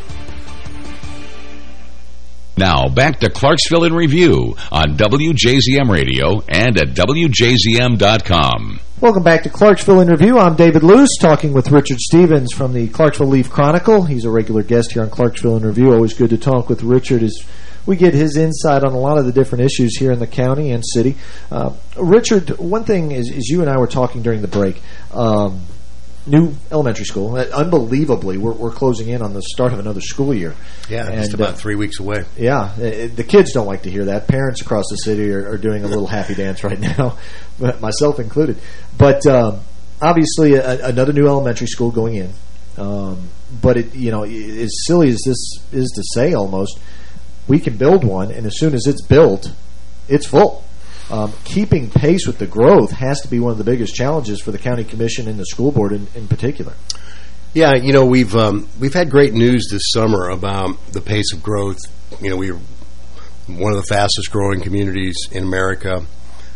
Now, back to Clarksville in Review on WJZM Radio and at WJZM.com. Welcome back to Clarksville in Review. I'm David Luce, talking with Richard Stevens from the Clarksville Leaf Chronicle. He's a regular guest here on Clarksville in Review. Always good to talk with Richard as we get his insight on a lot of the different issues here in the county and city. Uh, Richard, one thing is, is you and I were talking during the break. Um, new elementary school. Uh, Unbelievably, we're, we're closing in on the start of another school year. Yeah, And, just about uh, three weeks away. Yeah, uh, the kids don't like to hear that. Parents across the city are, are doing a little happy dance right now, myself included. But um, obviously, a, another new elementary school going in. Um, but it, you know, as silly as this is to say, almost we can build one, and as soon as it's built, it's full. Um, keeping pace with the growth has to be one of the biggest challenges for the county commission and the school board in, in particular. Yeah, you know we've um, we've had great news this summer about the pace of growth. You know we're one of the fastest growing communities in America.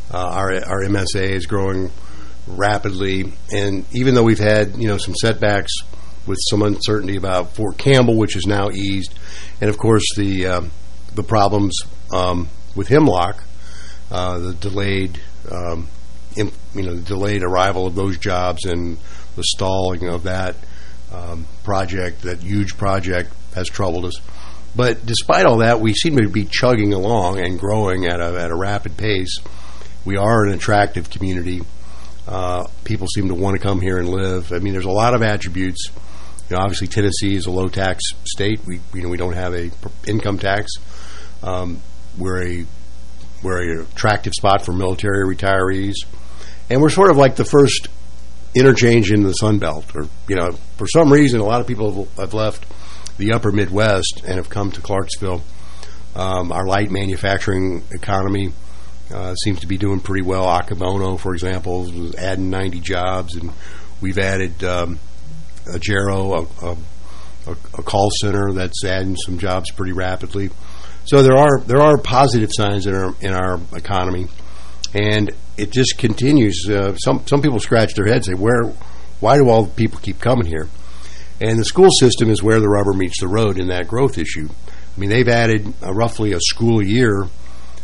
Uh, our our MSA is growing rapidly, and even though we've had you know some setbacks with some uncertainty about Fort Campbell, which is now eased, and of course the um, the problems um, with Hemlock, uh, the delayed um, you know the delayed arrival of those jobs and the stalling of that um, project, that huge project, has troubled us. But despite all that, we seem to be chugging along and growing at a, at a rapid pace. We are an attractive community. Uh, people seem to want to come here and live. I mean, there's a lot of attributes. You know, obviously, Tennessee is a low tax state. We you know we don't have a income tax. Um, we're a we're an attractive spot for military retirees, and we're sort of like the first interchange in the Sun Belt. Or you know, for some reason, a lot of people have, left the Upper Midwest and have come to Clarksville. Um, our light manufacturing economy uh, seems to be doing pretty well. Akebono, for example, is adding 90 jobs, and we've added um, a Gero, a, a, a call center that's adding some jobs pretty rapidly. So there are there are positive signs in our in our economy, and it just continues. Uh, some some people scratch their heads say, "Where? Why do all the people keep coming here?" And the school system is where the rubber meets the road in that growth issue. I mean, they've added uh, roughly a school year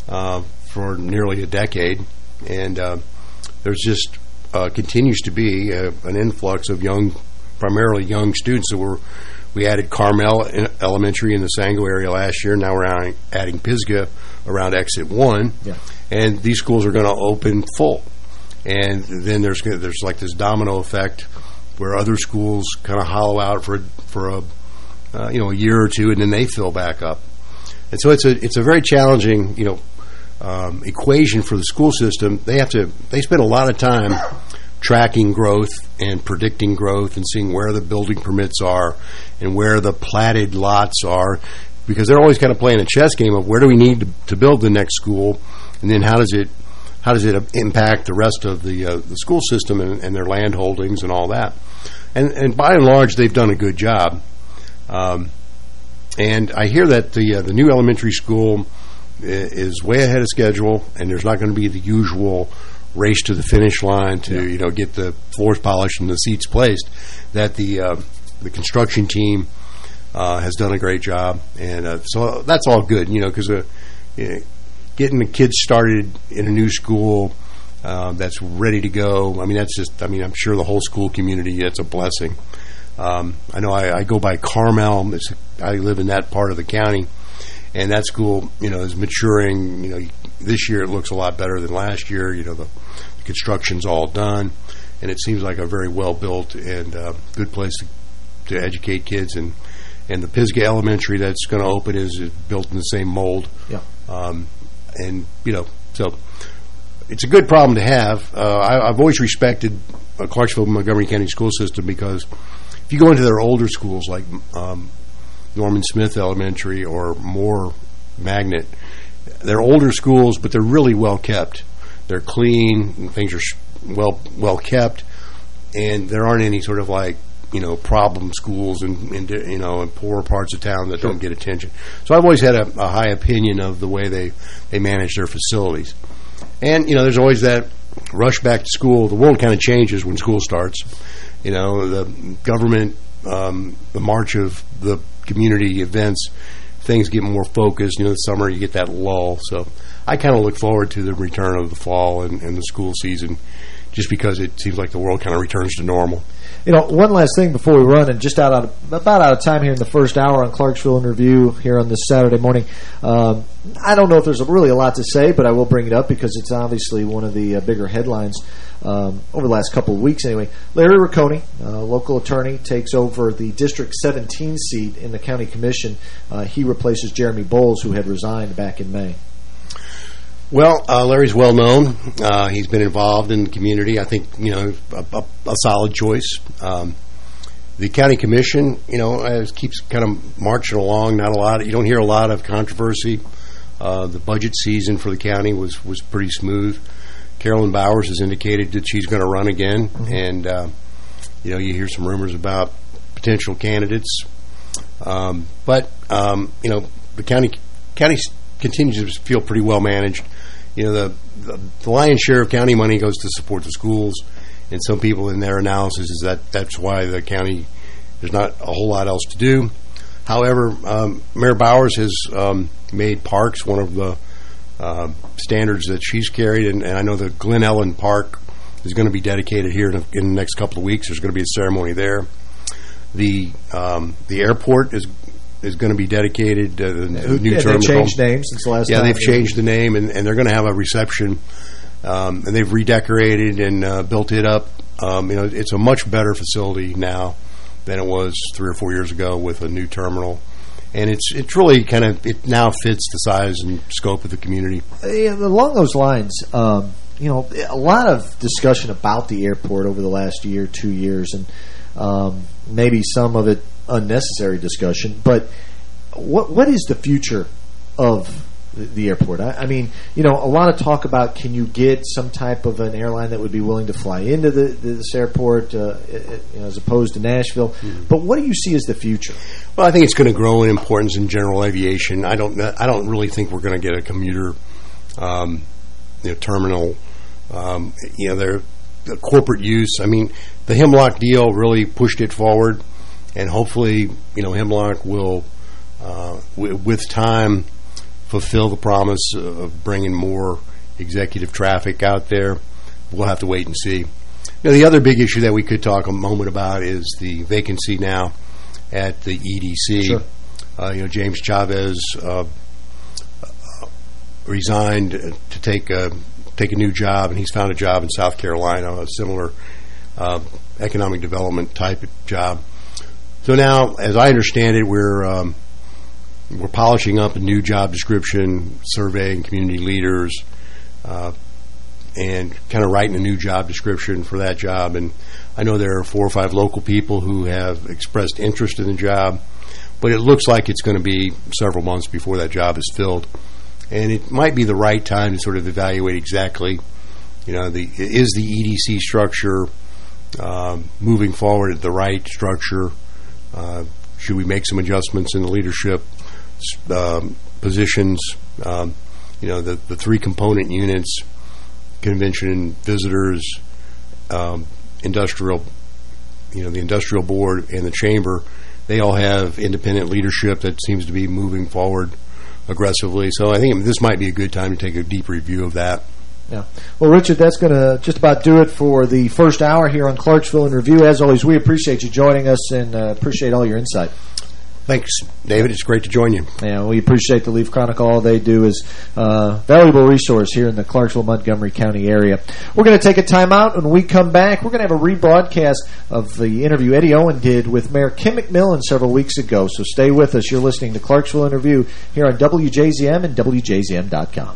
uh, for nearly a decade, and uh, there's just uh, continues to be a, an influx of young, primarily young students. So we're we added Carmel Elementary in the Sango area last year. Now we're adding Pisgah around Exit One, yeah. and these schools are going to open full. And then there's there's like this domino effect where other schools kind of hollow out for for a uh, you know a year or two, and then they fill back up. And so it's a it's a very challenging you know um, equation for the school system. They have to they spend a lot of time tracking growth and predicting growth and seeing where the building permits are and where the platted lots are because they're always kind of playing a chess game of where do we need to, to build the next school and then how does it how does it impact the rest of the uh, the school system and, and, their land holdings and all that. And and by and large they've done a good job. Um, and I hear that the uh, the new elementary school is way ahead of schedule and there's not going to be the usual race to the finish line to yeah. you know get the floors polished and the seats placed. That the uh, the construction team uh, has done a great job, and uh, so that's all good. You know, because uh, you know, getting the kids started in a new school uh, that's ready to go. I mean, that's just. I mean, I'm sure the whole school community. It's a blessing. Um, I know I, I, go by Carmel. It's, I live in that part of the county, and that school, you know, is maturing. You know, this year it looks a lot better than last year. You know, the, the construction's all done, and it seems like a very well built and uh, good place to, to educate kids. And and the Pisgah Elementary that's going to open is, is, built in the same mold. Yeah. Um, and you know, so it's a good problem to have. Uh, I, have always respected uh, Clarksville Montgomery County school system because if you go into their older schools like um, Norman Smith Elementary or Moore Magnet, they're older schools, but they're really well kept. They're clean, and things are well well kept, and there aren't any sort of like you know problem schools in, in you know in poor parts of town that sure. don't get attention. So I've always had a, a high opinion of the way they they manage their facilities, and you know there's always that rush back to school. The world kind of changes when school starts. You know the government, um, the march of the community events things get more focused. You know, the summer you get that lull. So I kind of look forward to the return of the fall and, and the school season just because it seems like the world kind of returns to normal. You know, one last thing before we run, and just out of, about out of time here in the first hour on Clarksville in Review here on this Saturday morning. Um, I don't know if there's really a lot to say, but I will bring it up because it's obviously one of the uh, bigger headlines um, over the last couple of weeks anyway. Larry Rocconi, uh, local attorney, takes over the District 17 seat in the county commission. Uh, he replaces Jeremy Bowles, who had resigned back in May. Well, uh, Larry's well known. Uh, he's been involved in the community. I think you know a, a, a solid choice. Um, the county commission, you know, keeps kind of marching along. Not a lot. You don't hear a lot of controversy. Uh, the budget season for the county was was pretty smooth. Carolyn Bowers has indicated that she's going to run again, mm -hmm. and uh, you know, you hear some rumors about potential candidates. Um, but um, you know, the county county continues to feel pretty well managed you know, the, the, the lion's share of county money goes to support the schools, and some people in their analysis is that that's why the county there's not a whole lot else to do. However, um, Mayor Bowers has um, made parks one of the uh, standards that she's carried, and, and, I know the Glen Ellen Park is going to be dedicated here in, a, in, the next couple of weeks. There's going to be a ceremony there. The um, the airport is is going to be dedicated to the new yeah, terminal. They've changed names since the last yeah, time. they've changed the name, and, and they're going to have a reception. Um, and they've redecorated and uh, built it up. Um, you know, it's a much better facility now than it was three or four years ago with a new terminal. and it's it's really kind of it now fits the size and scope of the community. Yeah, along those lines, um, you know, a lot of discussion about the airport over the last year, two years, and um, maybe some of it unnecessary discussion. But what what is the future of the, the airport? I, I, mean, you know, a lot of talk about can you get some type of an airline that would be willing to fly into the, this airport uh, you know, as opposed to Nashville. Mm -hmm. But what do you see as the future? Well, I think it's going to grow in importance in general aviation. I don't I don't really think we're going to get a commuter um, you know, terminal. Um, you know, they're corporate use. I mean, the Hemlock deal really pushed it forward, and hopefully, you know, Hemlock will, uh, with time, fulfill the promise of bringing more executive traffic out there. We'll have to wait and see. Now, the other big issue that we could talk a moment about is the vacancy now at the EDC. Sure. Uh, you know, James Chavez uh, resigned to take a take a new job, and he's found a job in South Carolina, a similar uh, economic development type of job. So now, as I understand it, we're um, we're polishing up a new job description, surveying community leaders, uh, and kind of writing a new job description for that job. And I know there are four or five local people who have expressed interest in the job, but it looks like it's going to be several months before that job is filled. And it might be the right time to sort of evaluate exactly, you know, the is the EDC structure um, moving forward at the right structure? Uh, should we make some adjustments in the leadership? um, positions, um, you know, the, the three component units, convention visitors, um, industrial, you know, the industrial board and the chamber, they all have independent leadership that seems to be moving forward aggressively. So I think this might be a good time to take a deep review of that. Yeah. Well, Richard, that's going to just about do it for the first hour here on Clarksville in Review. As always, we appreciate you joining us and uh, appreciate all your insight. Thanks, David. It's great to join you. Yeah, we appreciate the Leaf Chronicle. All they do is a uh, valuable resource here in the Clarksville-Montgomery County area. We're going to take a timeout. And when we come back, we're going to have a rebroadcast of the interview Eddie Owen did with Mayor Kim McMillan several weeks ago. So stay with us. You're listening to Clarksville in Review here on WJZM and WJZM.com.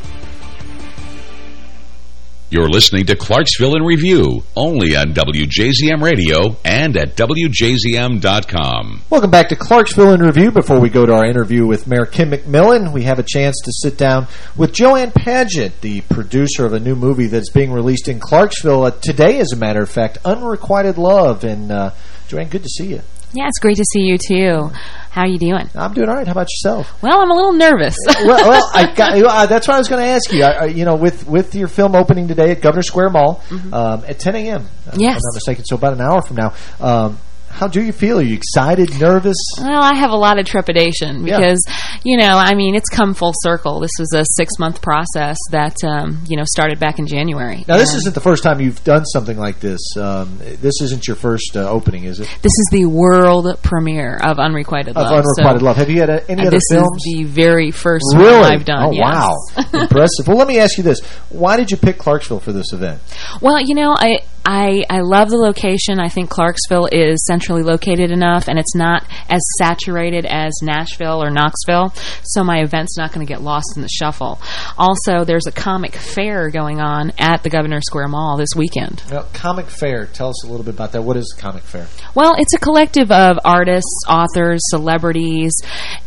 You're listening to Clarksville in Review, only on WJZM Radio and at WJZM.com. Welcome back to Clarksville in Review. Before we go to our interview with Mayor Kim McMillan, we have a chance to sit down with Joanne Paget, the producer of a new movie that's being released in Clarksville uh, today, as a matter of fact, Unrequited Love. And uh, Joanne, good to see you. Yeah, it's great to see you, too. How are you doing? I'm doing all right. How about yourself? Well, I'm a little nervous. well, well, I got, uh, that's what I was going to ask you. I, you know, with with your film opening today at Governor Square Mall mm -hmm. um, at 10 a.m. Yes. If I'm not mistaken. So about an hour from now. Um, how do you feel? Are you excited, nervous? Well, I have a lot of trepidation because, yeah. you know, I mean, it's come full circle. This was a six-month process that, um, you know, started back in January. Now, this isn't the first time you've done something like this. Um, this isn't your first uh, opening, is it? This is the world premiere of Unrequited Love. Of Unrequited so, Love. Have you had a, any other this films? This is the very first really? one I've done. Oh, yes. wow. Impressive. Well, let me ask you this. Why did you pick Clarksville for this event? Well, you know, I I, I love the location. I think Clarksville is centrally located enough, and it's not as saturated as Nashville or Knoxville, so my event's not going to get lost in the shuffle. Also, there's a comic fair going on at the Governor Square Mall this weekend. Now, comic fair, tell us a little bit about that. What is comic fair? Well, it's a collective of artists, authors, celebrities,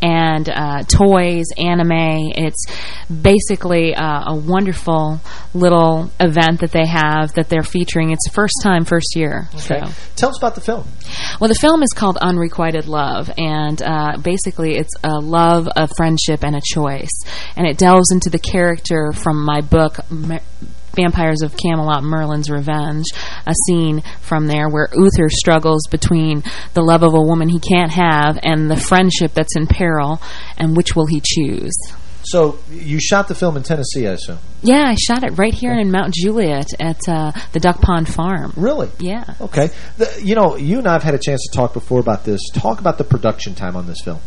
and uh, toys, anime. It's basically uh, a wonderful little event that they have that they're featuring. It's first time, first year. Okay. So. Tell us about the film. Well, the film is called Unrequited Love, and uh, basically it's a love, a friendship, and a choice. And it delves into the character from my book, Vampires of Camelot, Merlin's Revenge, a scene from there where Uther struggles between the love of a woman he can't have and the friendship that's in peril, and which will he choose? So you shot the film in Tennessee, I assume? Yeah, I shot it right here in Mount Juliet at uh, the Duck Pond Farm. Really? Yeah. Okay. The, you know, you and I have had a chance to talk before about this. Talk about the production time on this film.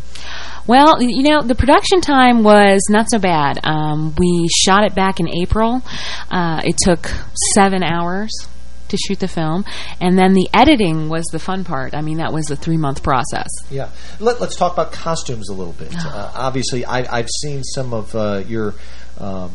Well, you know, the production time was not so bad. Um, we shot it back in April. Uh, it took seven hours to shoot the film. And then the editing was the fun part. I mean, that was a three-month process. Yeah. Let, us talk about costumes a little bit. Uh, obviously, I, have seen some of uh, your... Um,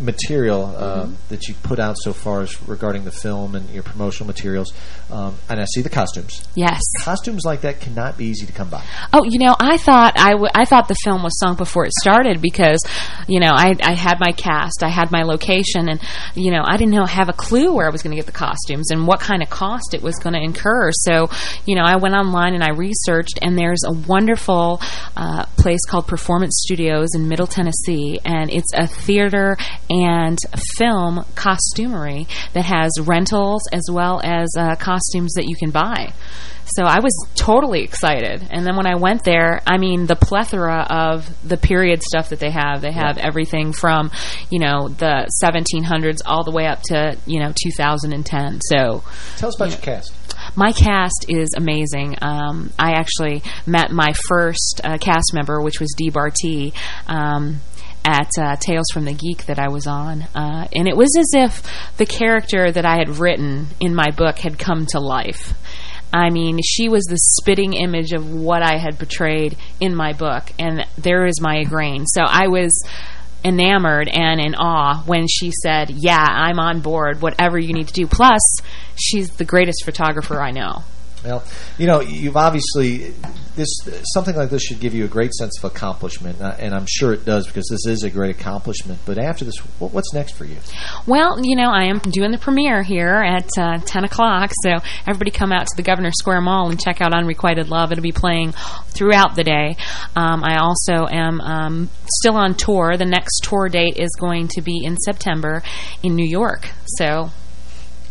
material uh, mm -hmm. that you put out so far as regarding the film and your promotional materials, um, and I see the costumes. Yes, costumes like that cannot be easy to come by. Oh, you know, I thought I, I thought the film was sunk before it started because, you know, I, I had my cast, I had my location, and you know, I didn't know have a clue where I was going to get the costumes and what kind of cost it was going to incur. So, you know, I went online and I researched, and there's a wonderful uh, place called Performance Studios in Middle Tennessee, and it's a theater and film costumery that has rentals as well as uh, costumes that you can buy. So I was totally excited. And then when I went there, I mean, the plethora of the period stuff that they have. They have yeah. everything from, you know, the 1700s all the way up to, you know, 2010. So Tell us about you your cast. My cast is amazing. Um, I actually met my first uh, cast member, which was Dee Barty. Um, at uh, Tales from the Geek that I was on. Uh, and it was as if the character that I had written in my book had come to life. I mean, she was the spitting image of what I had portrayed in my book, and there is my grain. So I was enamored and in awe when she said, yeah, I'm on board, whatever you need to do. Plus, she's the greatest photographer I know. Well, you know, you've obviously this something like this should give you a great sense of accomplishment, and I'm sure it does because this is a great accomplishment. But after this, what's next for you? Well, you know, I am doing the premiere here at uh, 10 o'clock, so everybody come out to the Governor Square Mall and check out Unrequited Love. It'll be playing throughout the day. Um, I also am um, still on tour. The next tour date is going to be in September in New York. So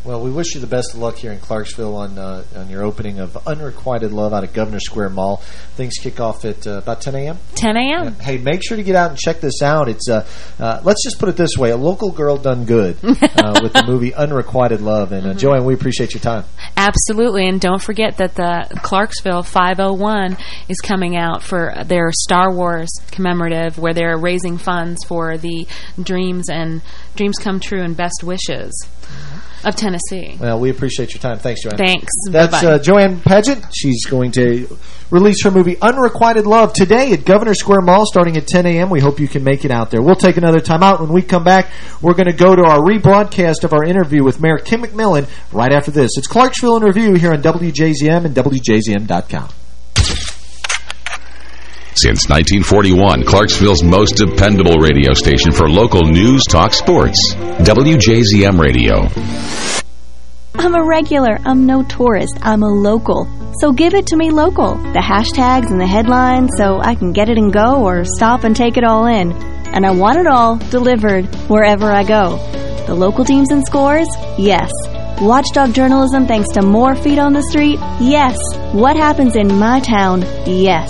well, we wish you the best of luck here in Clarksville on uh, on your opening of Unrequited Love out at Governor Square Mall. Things kick off at uh, about 10 a.m. 10 a.m. Yeah. Hey, make sure to get out and check this out. It's uh, uh let's just put it this way: a local girl done good uh, with the movie Unrequited Love. And mm -hmm. Joanne, we appreciate your time. Absolutely, and don't forget that the Clarksville 501 is coming out for their Star Wars commemorative, where they're raising funds for the Dreams and Dreams Come True and Best Wishes. Mm-hmm of Tennessee. Well, we appreciate your time. Thanks, Joanne. Thanks. That's uh, Joanne Paget. She's going to release her movie Unrequited Love today at Governor Square Mall starting at 10 a.m. We hope you can make it out there. We'll take another time out. When we come back, we're going to go to our rebroadcast of our interview with Mayor Kim McMillan right after this. It's Clarksville in Review here on WJZM and WJZM.com. Since 1941, Clarksville's most dependable radio station for local news, talk, sports. WJZM Radio. I'm a regular. I'm no tourist. I'm a local. So give it to me local. The hashtags and the headlines so I can get it and go or stop and take it all in. And I want it all delivered wherever I go. The local teams and scores? Yes. Watchdog journalism thanks to more feet on the street? Yes. What happens in my town? Yes.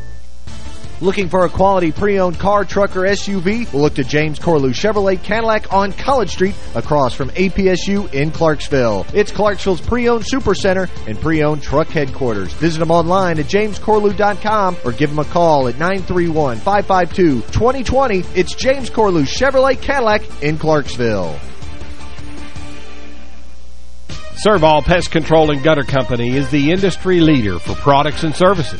Looking for a quality pre-owned car, truck, or SUV? Look to James Corlew Chevrolet Cadillac on College Street across from APSU in Clarksville. It's Clarksville's pre-owned super center and pre-owned truck headquarters. Visit them online at jamescorlew.com or give them a call at 931-552-2020. It's James Corlew Chevrolet Cadillac in Clarksville. Servall Pest Control and Gutter Company is the industry leader for products and services.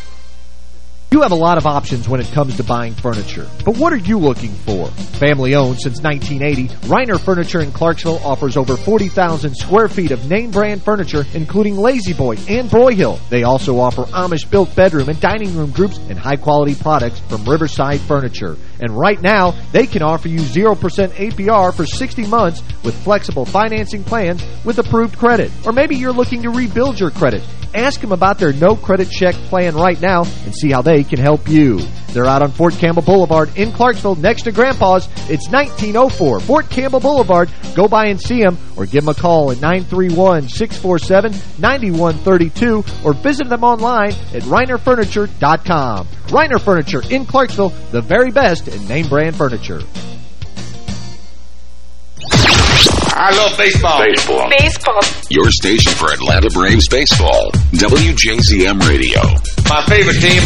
You have a lot of options when it comes to buying furniture. But what are you looking for? Family owned since 1980, Reiner Furniture in Clarksville offers over 40,000 square feet of name brand furniture, including La-Z-Boy and Broyhill. They also offer Amish built bedroom and dining room groups and high quality products from Riverside Furniture. And right now, they can offer you 0% APR for 60 months with flexible financing plans with approved credit. Or maybe you're looking to rebuild your credit. Ask them about their no credit check plan right now and see how they can help you. They're out on Fort Campbell Boulevard in Clarksville next to Grandpa's. It's 1904 Fort Campbell Boulevard. Go by and see them or give them a call at 931-647-9132 or visit them online at reinerfurniture.com. Reiner Furniture in Clarksville, the very best in name brand furniture. I love baseball. Baseball. Baseball. Your station for Atlanta Braves baseball. WJZM Radio. My favorite team.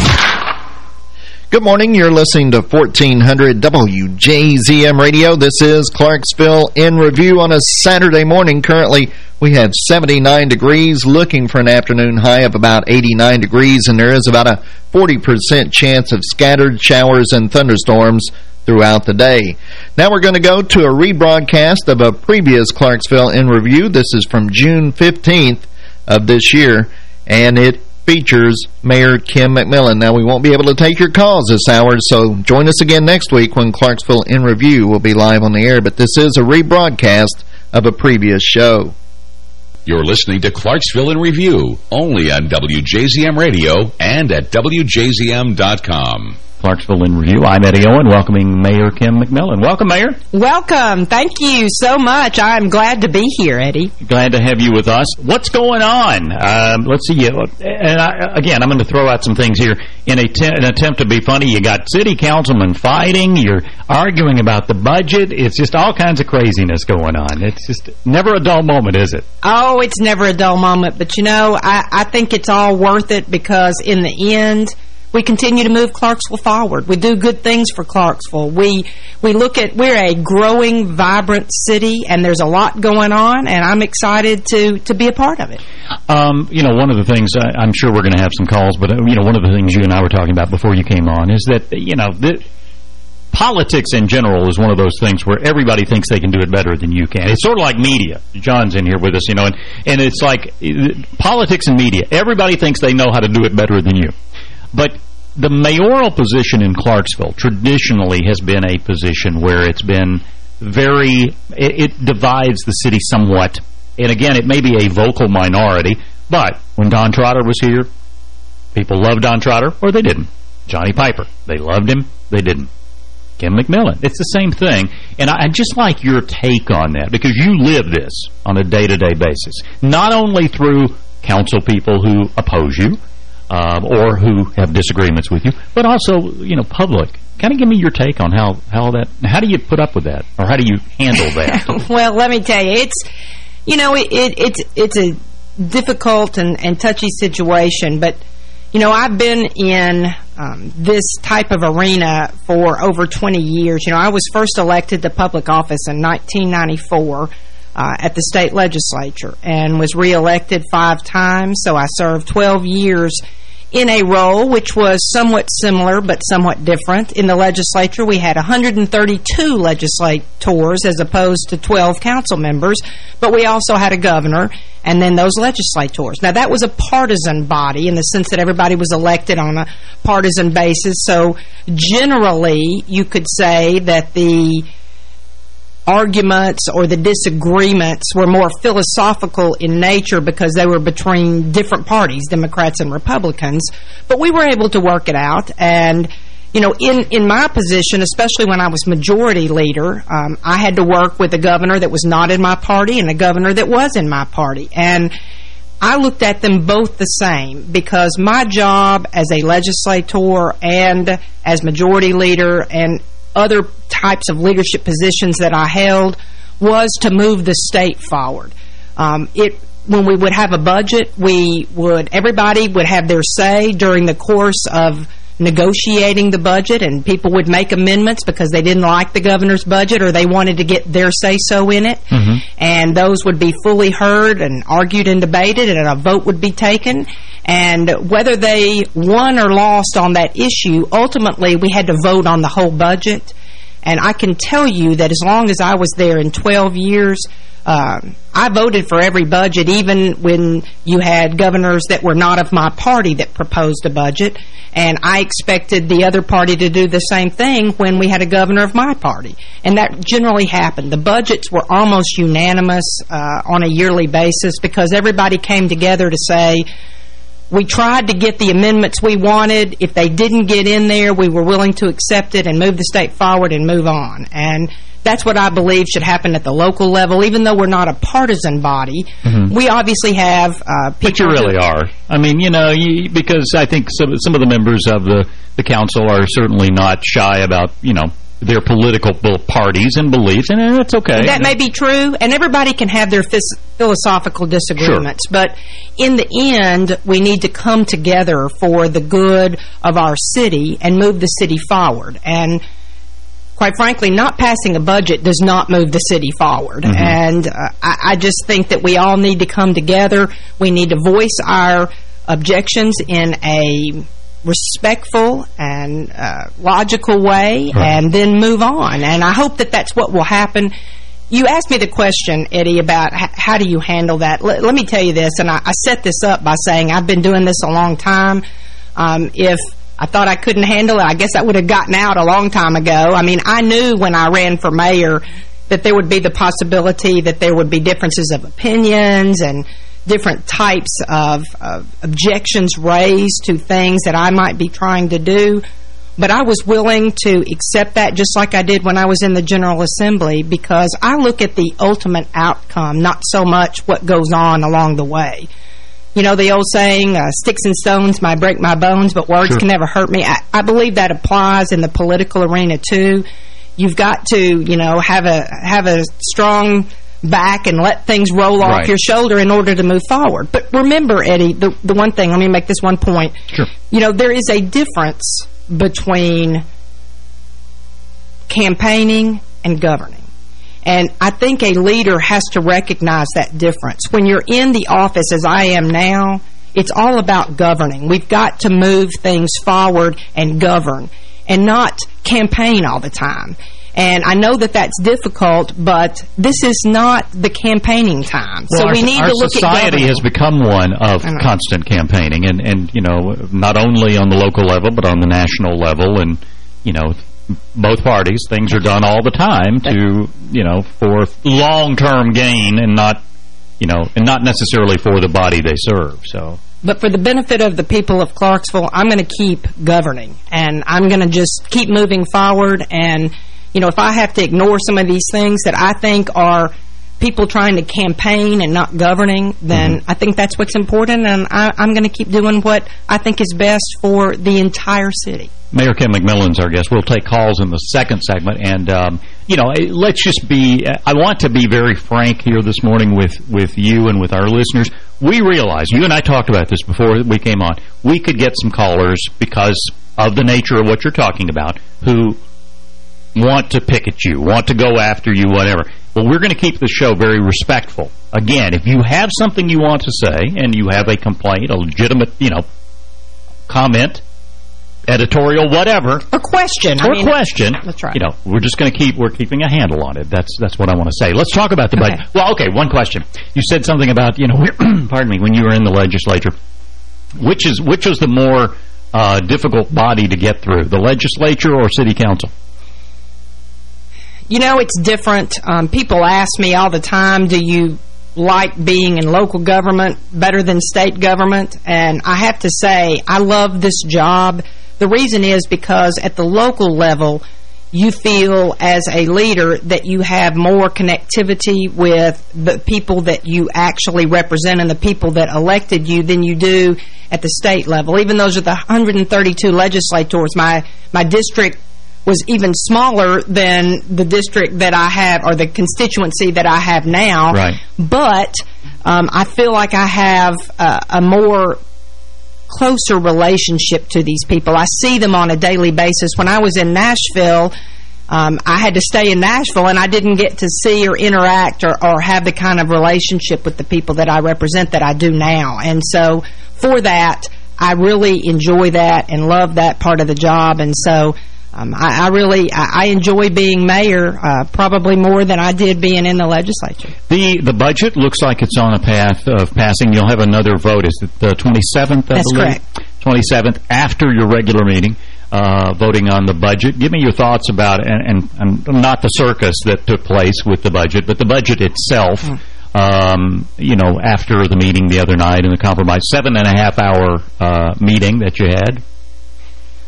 Good morning. You're listening to 1400 WJZM Radio. This is Clarksville in review on a Saturday morning. Currently, we have 79 degrees, looking for an afternoon high of about 89 degrees, and there is about a 40% chance of scattered showers and thunderstorms throughout the day. Now we're going to go to a rebroadcast of a previous Clarksville in Review. This is from June 15th of this year, and it features Mayor Kim McMillan. Now, we won't be able to take your calls this hour, so join us again next week when Clarksville in Review will be live on the air, but this is a rebroadcast of a previous show. You're listening to Clarksville in Review, only on WJZM Radio and at WJZM.com. Clarksville in Review. I'm Eddie Owen, welcoming Mayor Kim McMillan. Welcome, Mayor. Welcome. Thank you so much. I'm glad to be here, Eddie. Glad to have you with us. What's going on? Um, let's see. And I, again, I'm going to throw out some things here. In a an attempt to be funny, you got city councilmen fighting. You're arguing about the budget. It's just all kinds of craziness going on. It's just never a dull moment, is it? Oh, it's never a dull moment. But, you know, I, I think it's all worth it because in the end – we continue to move Clarksville forward. We do good things for Clarksville. We we look at we're a growing, vibrant city, and there's a lot going on, and I'm excited to to be a part of it. Um, you know, one of the things I, am sure we're going to have some calls, but uh, you know, one of the things you and I were talking about before you came on is that you know the politics in general is one of those things where everybody thinks they can do it better than you can. It's sort of like media. John's in here with us, you know, and, and it's like uh, politics and media. Everybody thinks they know how to do it better than you. But the mayoral position in Clarksville traditionally has been a position where it's been very, it, it, divides the city somewhat. And again, it may be a vocal minority, but when Don Trotter was here, people loved Don Trotter or they didn't. Johnny Piper, they loved him, they didn't. Kim McMillan, it's the same thing. And I, I just like your take on that because you live this on a day-to-day -day basis. Not only through council people who oppose you, um, or who have disagreements with you, but also, you know, public. Kind of give me your take on how, how that, how do you put up with that, or how do you handle that? well, let me tell you, it's, you know, it, it, it's, it's a difficult and, and touchy situation, but, you know, I've been in um, this type of arena for over 20 years. You know, I was first elected to public office in 1994, uh, at the state legislature and was reelected five times. So I served 12 years in a role which was somewhat similar but somewhat different. In the legislature, we had 132 legislators as opposed to 12 council members, but we also had a governor and then those legislators. Now, that was a partisan body in the sense that everybody was elected on a partisan basis, so generally you could say that the arguments or the disagreements were more philosophical in nature because they were between different parties, Democrats and Republicans. But we were able to work it out. And, you know, in, in my position, especially when I was majority leader, um, I had to work with a governor that was not in my party and a governor that was in my party. And I looked at them both the same because my job as a legislator and as majority leader and other types of leadership positions that I held was to move the state forward. Um, it when we would have a budget, we would everybody would have their say during the course of negotiating the budget and people would make amendments because they didn't like the governor's budget or they wanted to get their say-so in it. Mm -hmm. And those would be fully heard and argued and debated and a vote would be taken. And whether they won or lost on that issue, ultimately we had to vote on the whole budget. And I can tell you that as long as I was there in 12 years, uh, I voted for every budget, even when you had governors that were not of my party that proposed a budget. And I expected the other party to do the same thing when we had a governor of my party. And that generally happened. The budgets were almost unanimous uh, on a yearly basis because everybody came together to say, we tried to get the amendments we wanted. If they didn't get in there, we were willing to accept it and move the state forward and move on. And that's what I believe should happen at the local level, even though we're not a partisan body. Mm -hmm. We obviously have uh, But you really are. I mean, you know, you, because I think some, some of the members of the, the council are certainly not shy about, you know, their political parties and beliefs, and that's okay. That may be true, and everybody can have their philosophical disagreements. Sure. But in the end, we need to come together for the good of our city and move the city forward. And quite frankly, not passing a budget does not move the city forward. Mm -hmm. And uh, I, I just think that we all need to come together. We need to voice our objections in a respectful and uh, logical way right. and then move on. And I hope that that's what will happen. You asked me the question, Eddie, about how do you handle that. L let me tell you this, and I, I, set this up by saying I've been doing this a long time. Um, if I thought I couldn't handle it, I guess I would have gotten out a long time ago. I mean, I knew when I ran for mayor that there would be the possibility that there would be differences of opinions and different types of, of objections raised to things that I might be trying to do. But I was willing to accept that just like I did when I was in the General Assembly because I look at the ultimate outcome, not so much what goes on along the way. You know, the old saying, uh, sticks and stones might break my bones, but words Sure. can never hurt me. I, I believe that applies in the political arena, too. You've got to, you know, have a have a strong back and let things roll off Right. your shoulder in order to move forward. But remember, Eddie, the, the one thing, let me make this one point. Sure. You know, there is a difference between campaigning and governing. And I think a leader has to recognize that difference. When you're in the office, as I am now, it's all about governing. We've got to move things forward and govern and not campaign all the time. And I know that that's difficult, but this is not the campaigning time. Well, so we need to look at society has become one of constant campaigning, and and you know not only on the local level but on the national level, and you know both parties things are done all the time to you know for long term gain and not you know and not necessarily for the body they serve. So But for the benefit of the people of Clarksville, I'm going to keep governing. And I'm going to just keep moving forward. And, you know, if I have to ignore some of these things that I think are people trying to campaign and not governing, then I think that's what's important. And I, I'm going to keep doing what I think is best for the entire city. Mayor Kim McMillan's our guest. We'll take calls in the second segment. And, um, you know, eh, let's just be, I want to be very frank here this morning with, with you and with our listeners. We realize, you and I talked about this before we came on, we could get some callers because of the nature of what you're talking about who want to pick at you, want to go after you, whatever. Well, we're going to keep the show very respectful. Again, if you have something you want to say and you have a complaint, a legitimate, you know, comment, editorial, whatever. A question. Or I mean, question. That's right. You know, we're just going to keep, we're keeping a handle on it. That's that's what I want to say. Let's talk about the budget. Okay. Well, okay, one question. You said something about, you know, pardon me, when you were in the legislature, which is which was the more uh, difficult body to get through, the legislature or city council? You know, it's different. Um, people ask me all the time, do you like being in local government better than state government? And I have to say, I love this job. The reason is because at the local level, you feel as a leader that you have more connectivity with the people that you actually represent and the people that elected you than you do at the state level. Even those are the 132 legislators. My my district was even smaller than the district that I have or the constituency that I have now. Right. But um, I feel like I have a, a more closer relationship to these people. I see them on a daily basis. When I was in Nashville, um, I had to stay in Nashville, and I didn't get to see or interact or, or have the kind of relationship with the people that I represent that I do now. And so for that, I really enjoy that and love that part of the job. And so um, I, I, really I, I, enjoy being mayor uh, probably more than I did being in the legislature. The the budget looks like it's on a path of passing. You'll have another vote. Is it the 27th, I That's believe? correct. 27th, after your regular meeting, uh, voting on the budget. Give me your thoughts about it, and, and, and, not the circus that took place with the budget, but the budget itself. Mm. Um, you know, after the meeting the other night and the compromise, seven and a half hour uh, meeting that you had.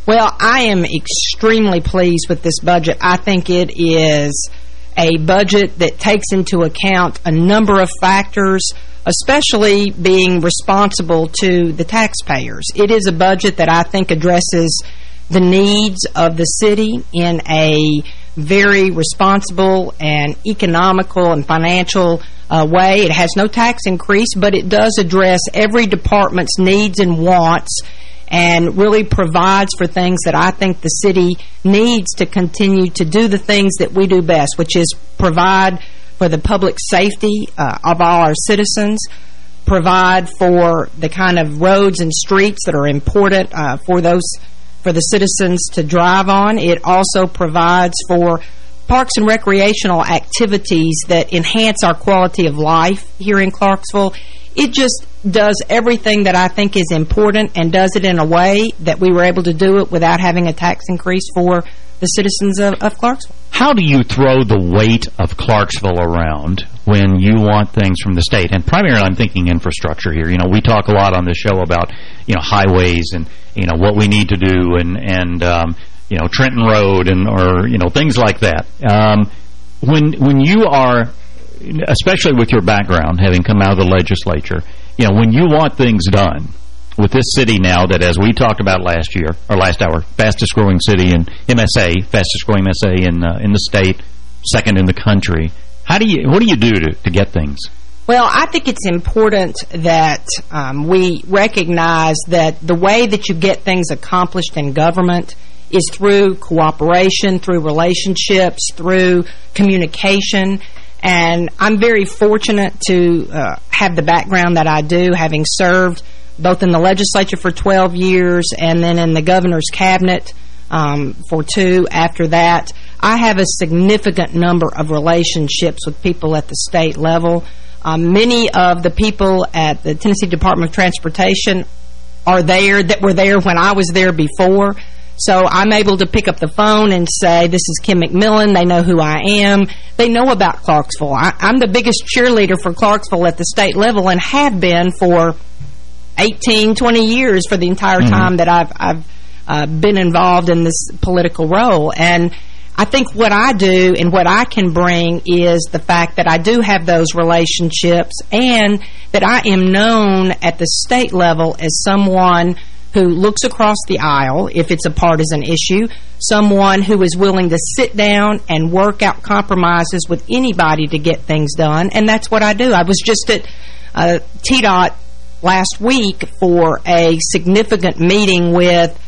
Well, I am extremely pleased with this budget. I think it is a budget that takes into account a number of factors, especially being responsible to the taxpayers. It is a budget that I think addresses the needs of the city in a very responsible and economical and financial uh, way. It has no tax increase, but it does address every department's needs and wants and really provides for things that I think the city needs to continue to do the things that we do best, which is provide for the public safety uh, of all our citizens, provide for the kind of roads and streets that are important uh, for those for the citizens to drive on. It also provides for parks and recreational activities that enhance our quality of life here in Clarksville. It just does everything that I think is important and does it in a way that we were able to do it without having a tax increase for the citizens of, of Clarksville. How do you throw the weight of Clarksville around when you want things from the state? And primarily I'm thinking infrastructure here. You know, we talk a lot on this show about, you know, highways and, you know, what we need to do and, and um, you know, Trenton Road and, or, you know, things like that. Um, when, when you are, especially with your background, having come out of the legislature, you know, when you want things done with this city now that, as we talked about last year, or last hour, fastest growing city in MSA, fastest growing MSA in uh, in the state, second in the country. How do you, what do you do to, to get things? Well, I think it's important that um, we recognize that the way that you get things accomplished in government is through cooperation, through relationships, through communication, and I'm very fortunate to uh, have the background that I do, having served both in the legislature for 12 years and then in the governor's cabinet um, for two after that. I have a significant number of relationships with people at the state level. Um, many of the people at the Tennessee Department of Transportation are there that were there when I was there before. So I'm able to pick up the phone and say, this is Kim McMillan. They know who I am. They know about Clarksville. I, am the biggest cheerleader for Clarksville at the state level and have been for 18, 20 years for the entire mm -hmm. time that I've, I've uh, been involved in this political role. And I think what I do and what I can bring is the fact that I do have those relationships and that I am known at the state level as someone who looks across the aisle if it's a partisan issue, someone who is willing to sit down and work out compromises with anybody to get things done, and that's what I do. I was just at uh, TDOT last week for a significant meeting with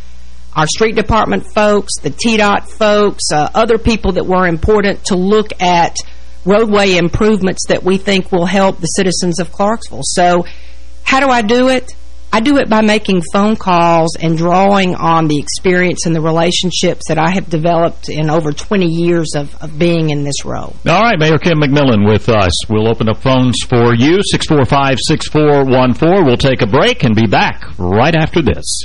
our street department folks, the TDOT folks, uh, other people that were important to look at roadway improvements that we think will help the citizens of Clarksville. So how do I do it? I do it by making phone calls and drawing on the experience and the relationships that I have developed in over 20 years of, of being in this role. All right, Mayor Kim McMillan with us. We'll open up phones for you, 645-6414. We'll take a break and be back right after this.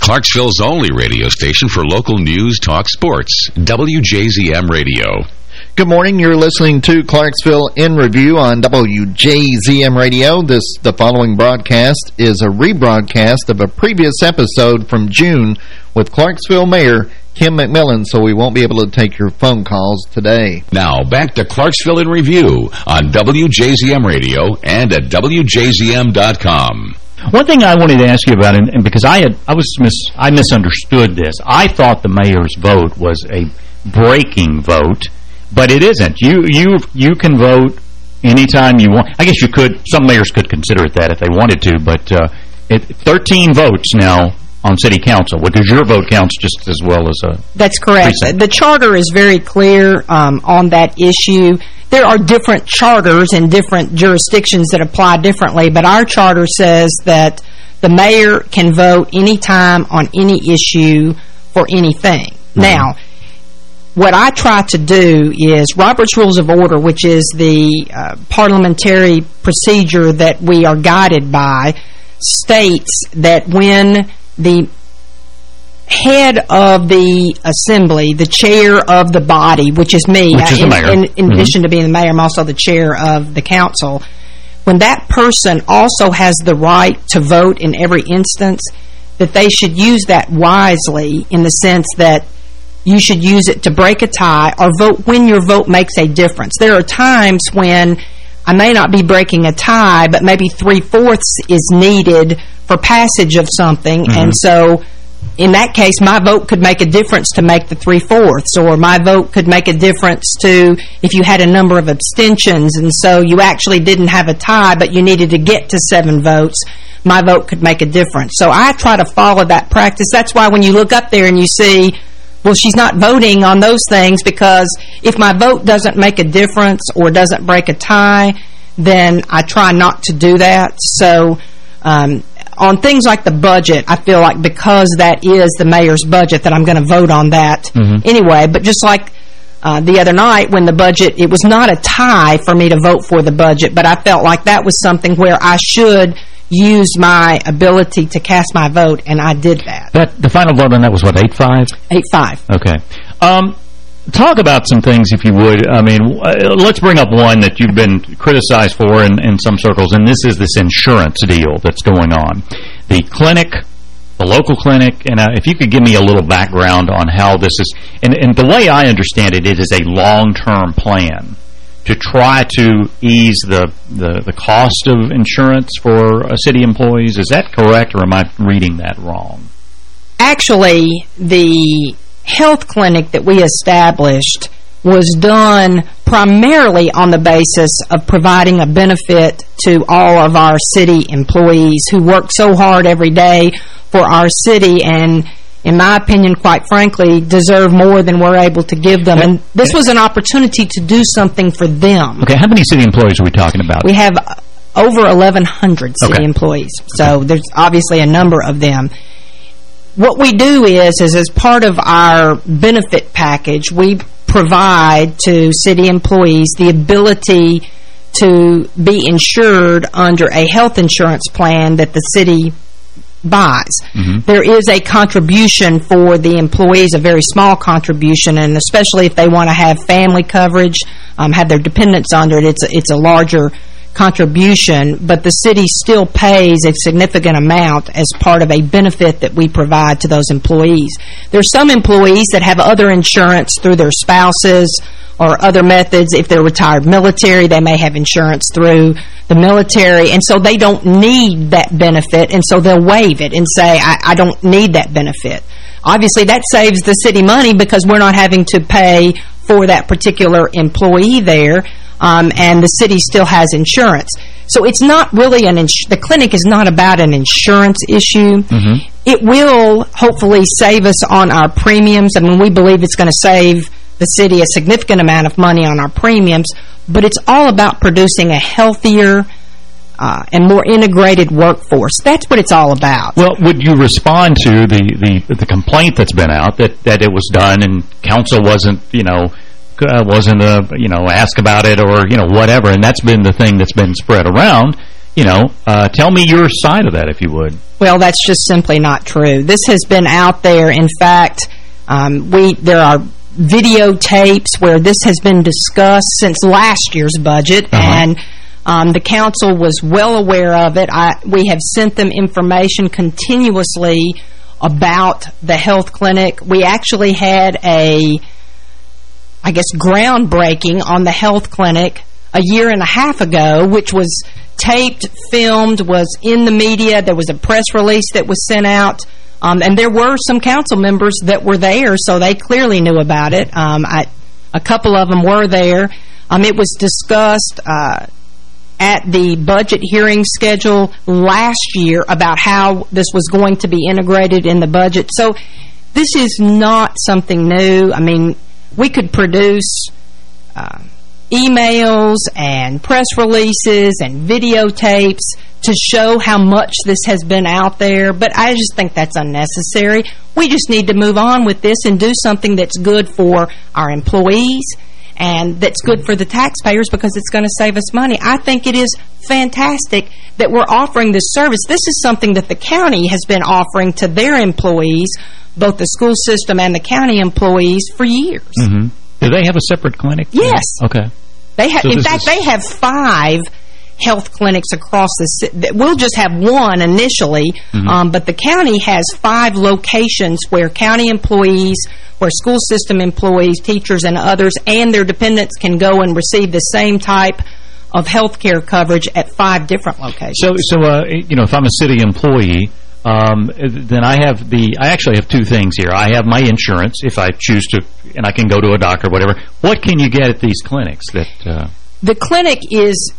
Clarksville's only radio station for local news, talk, sports. WJZM Radio. Good morning. You're listening to Clarksville in Review on WJZM Radio. This The following broadcast is a rebroadcast of a previous episode from June with Clarksville Mayor Kim McMillan, so we won't be able to take your phone calls today. Now, back to Clarksville in Review on WJZM Radio and at WJZM.com. One thing I wanted to ask you about, and, and because I had, I was mis, I misunderstood this. I thought the mayor's vote was a breaking vote, but it isn't. You you you can vote anytime you want. I guess you could. Some mayors could consider it that if they wanted to, but uh, it, 13 votes now on city council, because your vote counts just as well as a That's correct. precinct. The charter is very clear um, on that issue. There are different charters in different jurisdictions that apply differently, but our charter says that the mayor can vote anytime on any issue for anything. Now, what I try to do is Robert's Rules of Order, which is the uh, parliamentary procedure that we are guided by, states that when the head of the assembly, the chair of the body, which is me, Which is the in, mayor. in, in Mhm. addition to being the mayor, I'm also the chair of the council. When that person also has the right to vote in every instance, that they should use that wisely in the sense that you should use it to break a tie or vote when your vote makes a difference. There are times when I may not be breaking a tie, but maybe three-fourths is needed for passage of something, Mhm. and so in that case, my vote could make a difference to make the three-fourths, or my vote could make a difference to if you had a number of abstentions, and so you actually didn't have a tie, but you needed to get to seven votes, my vote could make a difference. So I try to follow that practice. That's why when you look up there and you see, well, she's not voting on those things, because if my vote doesn't make a difference or doesn't break a tie, then I try not to do that. So um, on things like the budget, I feel like because that is the mayor's budget that I'm going to vote on that Mhm. anyway. But just like uh, the other night when the budget, it was not a tie for me to vote for the budget, but I felt like that was something where I should use my ability to cast my vote, and I did that. That the final vote on that was what eight five. Eight five. Okay. Um, talk about some things, if you would. I mean, uh, let's bring up one that you've been criticized for in, in some circles, and this is this insurance deal that's going on. The clinic, the local clinic, and uh, if you could give me a little background on how this is, and, and the way I understand it, it is a long-term plan to try to ease the, the, the cost of insurance for uh, city employees. Is that correct, or am I reading that wrong? actually the health clinic that we established was done primarily on the basis of providing a benefit to all of our city employees who work so hard every day for our city and in my opinion, quite frankly, deserve more than we're able to give them. And this was an opportunity to do something for them. Okay, how many city employees are we talking about? We have over 1,100 city Okay. employees, so there's obviously a number of them. What we do is, is as part of our benefit package, we provide to city employees the ability to be insured under a health insurance plan that the city buys. Mm-hmm. There is a contribution for the employees, a very small contribution, and especially if they want to have family coverage, um, have their dependents under it, it's a, it's a larger contribution, but the city still pays a significant amount as part of a benefit that we provide to those employees. There's some employees that have other insurance through their spouses or other methods. If they're retired military, they may have insurance through the military, and so they don't need that benefit, and so they'll waive it and say, I, I don't need that benefit. Obviously, that saves the city money because we're not having to pay for that particular employee there, um, and the city still has insurance. So it's not really an the clinic is not about an insurance issue. Mm-hmm. It will hopefully save us on our premiums. I mean, we believe it's going to save the city a significant amount of money on our premiums, but it's all about producing a healthier uh, and more integrated workforce. That's what it's all about. Well, would you respond to the, the, the complaint that's been out that, that it was done and council wasn't, you know, uh, wasn't, uh, you know, asked about it or, you know, whatever, and that's been the thing that's been spread around, you know, uh, tell me your side of that, if you would. Well, that's just simply not true. This has been out there. In fact, um, we there are videotapes where this has been discussed since last year's budget, Uh-huh. and um, the council was well aware of it. I, we have sent them information continuously about the health clinic. We actually had a, I guess, groundbreaking on the health clinic a year and a half ago, which was taped, filmed, was in the media. There was a press release that was sent out. Um, and there were some council members that were there, so they clearly knew about it. Um, I, a couple of them were there. Um, it was discussed uh, at the budget hearing schedule last year about how this was going to be integrated in the budget. So this is not something new. I mean, we could produce uh, emails and press releases and videotapes to show how much this has been out there, but I just think that's unnecessary. We just need to move on with this and do something that's good for our employees and that's good for the taxpayers because it's going to save us money. I think it is fantastic that we're offering this service. This is something that the county has been offering to their employees, both the school system and the county employees, for years. Mm-hmm. Do they have a separate clinic? Yes. Okay. They have, So in fact, is- they have five health clinics across the city. We'll just have one initially, Mhm. um, but the county has five locations where county employees, where school system employees, teachers, and others, and their dependents can go and receive the same type of health care coverage at five different locations. So, so uh, you know, if I'm a city employee, um, then I have the. I actually have two things here. I have my insurance if I choose to, and I can go to a doctor, whatever. What can you get at these clinics? That uh, the clinic is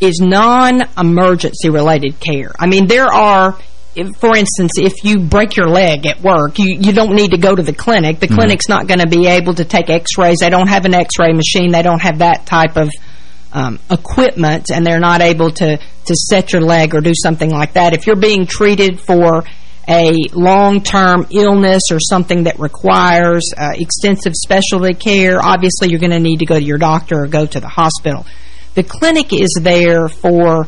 is non-emergency related care. I mean, there are, for instance, if you break your leg at work, you, you don't need to go to the clinic. The Mhm. clinic's not going to be able to take x-rays. They don't have an x-ray machine. They don't have that type of um, equipment, and they're not able to, to set your leg or do something like that. If you're being treated for a long-term illness or something that requires uh, extensive specialty care, obviously you're going to need to go to your doctor or go to the hospital. The clinic is there for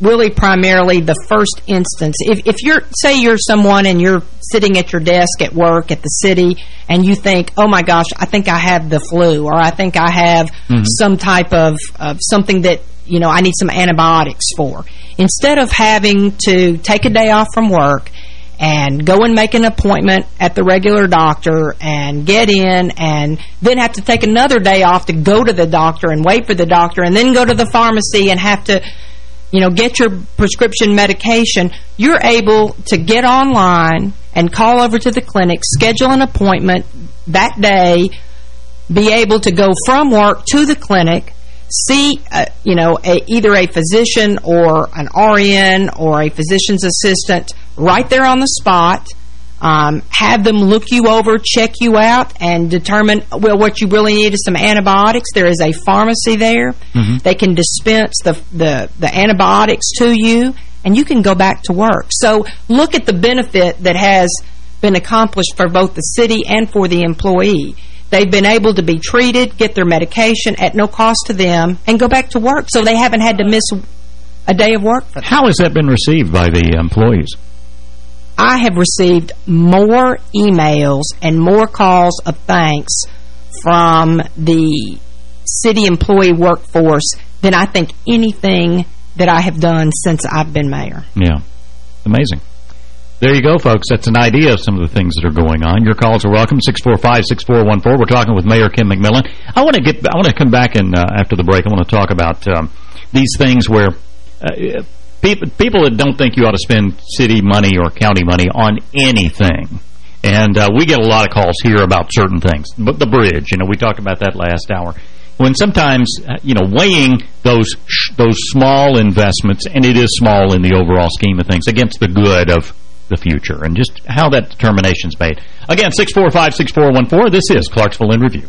really primarily the first instance. If, if you're, say you're someone and you're sitting at your desk at work at the city and you think, oh my gosh, I think I have the flu or I think I have Mhm. some type of, of something that, you know, I need some antibiotics for. Instead of having to take a day off from work and go and make an appointment at the regular doctor and get in and then have to take another day off to go to the doctor and wait for the doctor and then go to the pharmacy and have to you know, get your prescription medication, you're able to get online and call over to the clinic, schedule an appointment that day, be able to go from work to the clinic, see, uh, you know, a, either a physician or an RN or a physician's assistant right there on the spot, um, have them look you over, check you out, and determine, well, what you really need is some antibiotics. There is a pharmacy there. They can dispense the, the, the antibiotics to you, and you can go back to work. So look at the benefit that has been accomplished for both the city and for the employee. they've been able to be treated, get their medication at no cost to them, and go back to work. So they haven't had to miss a day of work. How has that been received by the employees? I have received more emails and more calls of thanks from the city employee workforce than I think anything that I have done since I've been mayor. Yeah. Amazing. There you go, folks. That's an idea of some of the things that are going on. Your calls are welcome, 645-6414. We're talking with Mayor Kim McMillan. I want to get. I want to come back and uh, after the break, I want to talk about um, these things where uh, people, people that don't think you ought to spend city money or county money on anything. And uh, we get a lot of calls here about certain things. But the bridge, you know, we talked about that last hour. When sometimes, uh, you know, weighing those those small investments, and it is small in the overall scheme of things, against the good of the future, and just how that determination's made. Again, 645-6414, this is Clarksville in Review.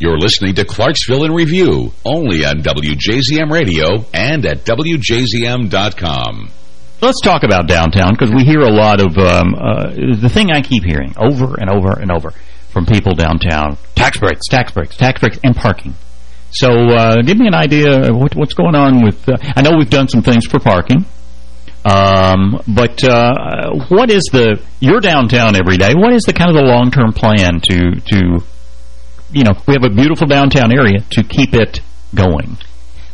You're listening to Clarksville in Review, only on WJZM Radio and at WJZM.com. Let's talk about downtown, because we hear a lot of, um, uh, the thing I keep hearing over and over and over from people downtown, tax breaks, tax breaks, tax breaks, and parking. So uh, give me an idea of what, what's going on with, uh, I know we've done some things for parking, um, but uh, what is the, you're downtown every day, what is the kind of the long-term plan to, to you know, we have a beautiful downtown area to keep it going?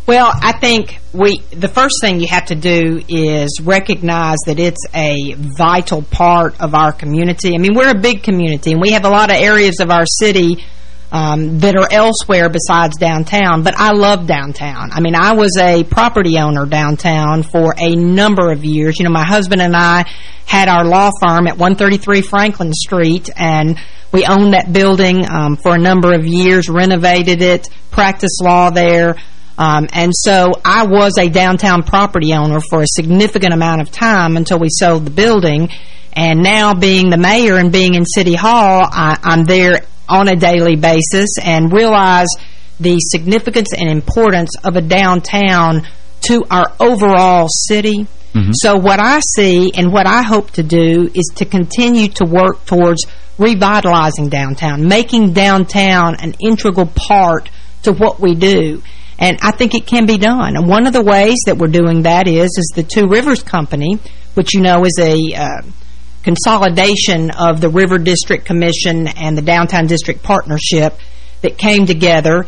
Well, I think we the first thing you have to do is recognize that it's a vital part of our community. I mean, we're a big community, and we have a lot of areas of our city um, that are elsewhere besides downtown, but I love downtown. I mean, I was a property owner downtown for a number of years. You know, my husband and I had our law firm at 133 Franklin Street, and we owned that building um, for a number of years, renovated it, practiced law there. Um, and so I was a downtown property owner for a significant amount of time until we sold the building. And now being the mayor and being in City Hall, I, I'm there on a daily basis and realize the significance and importance of a downtown to our overall city. Mm -hmm. So what I see and what I hope to do is to continue to work towards revitalizing downtown, making downtown an integral part to what we do. And I think it can be done. And one of the ways that we're doing that is is the Two Rivers Company, which you know is a uh, consolidation of the River District Commission and the Downtown District Partnership that came together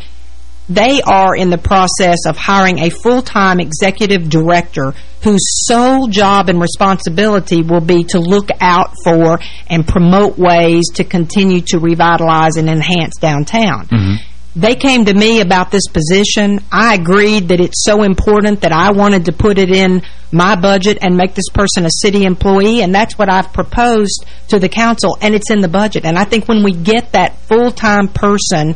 they are in the process of hiring a full-time executive director whose sole job and responsibility will be to look out for and promote ways to continue to revitalize and enhance downtown. Mm -hmm. They came to me about this position. I agreed that it's so important that I wanted to put it in my budget and make this person a city employee, and that's what I've proposed to the council, and it's in the budget. And I think when we get that full-time person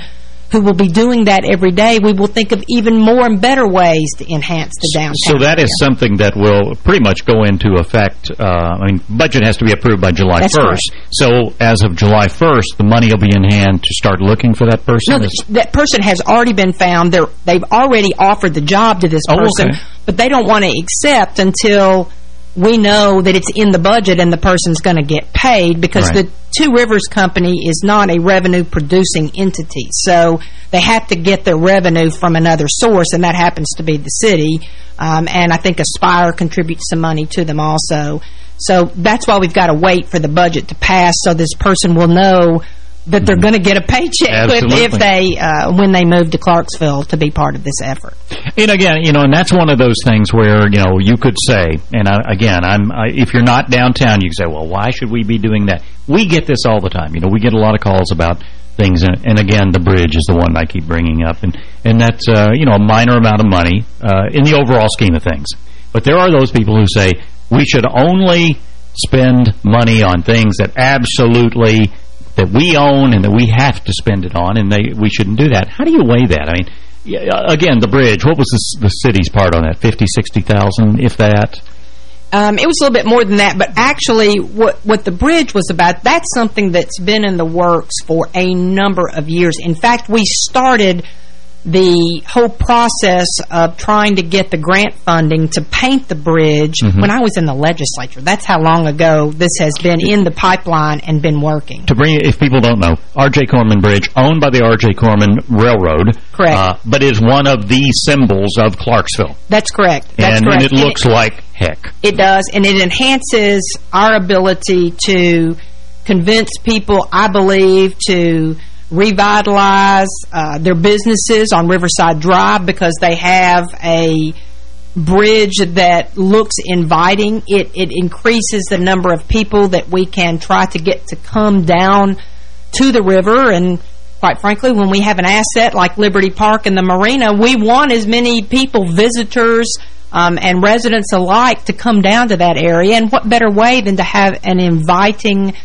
who will be doing that every day, we will think of even more and better ways to enhance the downtown. So that is something that will pretty much go into effect. Uh, I mean, budget has to be approved by July That's 1st. So as of July 1st, the money will be in hand to start looking for that person? No, that person has already been found. They're, they've already offered the job to this person, oh, okay. but they don't want to accept until we know that it's in the budget and the person's going to get paid because right. the Two Rivers Company is not a revenue-producing entity. So they have to get their revenue from another source, and that happens to be the city. Um, and I think Aspire contributes some money to them also. So that's why we've got to wait for the budget to pass so this person will know that they're going to get a paycheck if, if they uh, when they move to Clarksville to be part of this effort. And again, you know, and that's one of those things where, you know, you could say, and I, again, I'm I, if you're not downtown, you can say, well, why should we be doing that? We get this all the time. You know, we get a lot of calls about things, and, and again, the bridge is the one I keep bringing up, and and that's, uh, you know, a minor amount of money uh, in the overall scheme of things. But there are those people who say we should only spend money on things that absolutely that we own and that we have to spend it on, and they we shouldn't do that. How do you weigh that? I mean, again, the bridge, what was the, the city's part on that? 50, 60,000, if that? Um, it was a little bit more than that, but actually what, what the bridge was about, that's something that's been in the works for a number of years. In fact, we started the whole process of trying to get the grant funding to paint the bridge Mhm. when I was in the legislature. That's how long ago this has been in the pipeline and been working. To bring, if people don't know, R.J. Corman Bridge, owned by the R.J. Corman Railroad. Correct. Uh, but is one of the symbols of Clarksville. That's correct. That's and, correct. and it looks like heck. It does, and it enhances our ability to convince people, I believe, to revitalize uh, their businesses on Riverside Drive because they have a bridge that looks inviting. It, it increases the number of people that we can try to get to come down to the river and quite frankly, when we have an asset like Liberty Park and the marina, we want as many people, visitors um, and residents alike, to come down to that area. And what better way than to have an inviting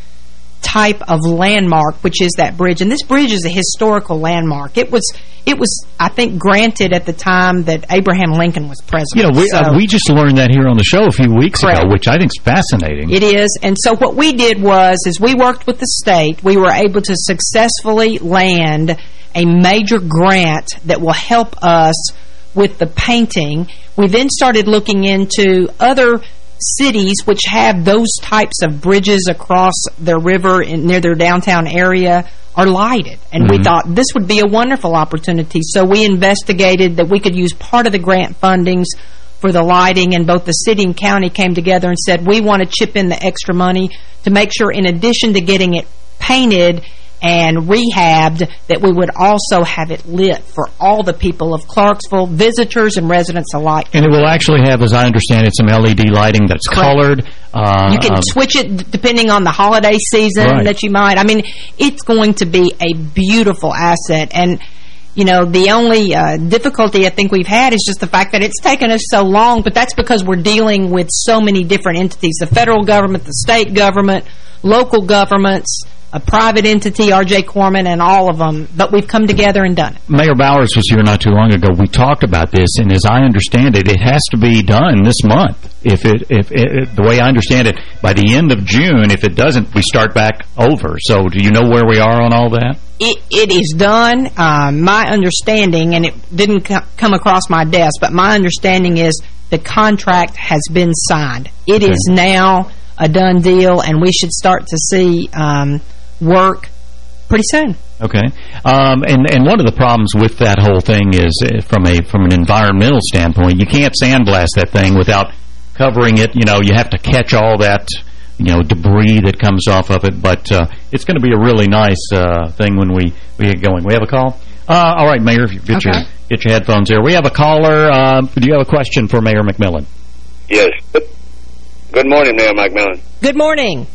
type of landmark, which is that bridge. And this bridge is a historical landmark. It was, it was, I think, granted at the time that Abraham Lincoln was president. You know, we, So- uh, we just learned that here on the show a few weeks Correct. ago, which I think is fascinating. It is. And so what we did was, is we worked with the state. We were able to successfully land a major grant that will help us with the painting. We then started looking into other cities which have those types of bridges across their river in, near their downtown area are lighted. And we Mhm. thought this would be a wonderful opportunity. So we investigated that we could use part of the grant fundings for the lighting, and both the city and county came together and said, we want to chip in the extra money to make sure, in addition to getting it painted and rehabbed, that we would also have it lit for all the people of Clarksville, visitors and residents alike. And it will actually have, as I understand it, some LED lighting that's colored. Uh, You can um, switch it depending on the holiday season Right. that you might. I mean, it's going to be a beautiful asset. And, you know, the only uh, difficulty I think we've had is just the fact that it's taken us so long, but that's because we're dealing with so many different entities, the federal government, the state government, local governments, a private entity, R.J. Corman, and all of them. But we've come together and done it. Mayor Bowers was here not too long ago. We talked about this, and as I understand it, it has to be done this month. If it, if it, the way I understand it, by the end of June, if it doesn't, we start back over. So, do you know where we are on all that? It, it is done. Um, my understanding, and it didn't come across my desk, but my understanding is the contract has been signed. It is now a done deal, and we should start to see um, work pretty soon. Okay, um, and and one of the problems with that whole thing is uh, from a from an environmental standpoint, you can't sandblast that thing without covering it. You know, you have to catch all that you know debris that comes off of it. But uh, it's going to be a really nice uh, thing when we we get going. We have a call. Uh, all right, Mayor, if you get your get your headphones here. We have a caller. Uh, do you have a question for Mayor McMillan? Yes. Good, good morning, Mayor McMillan. Good morning.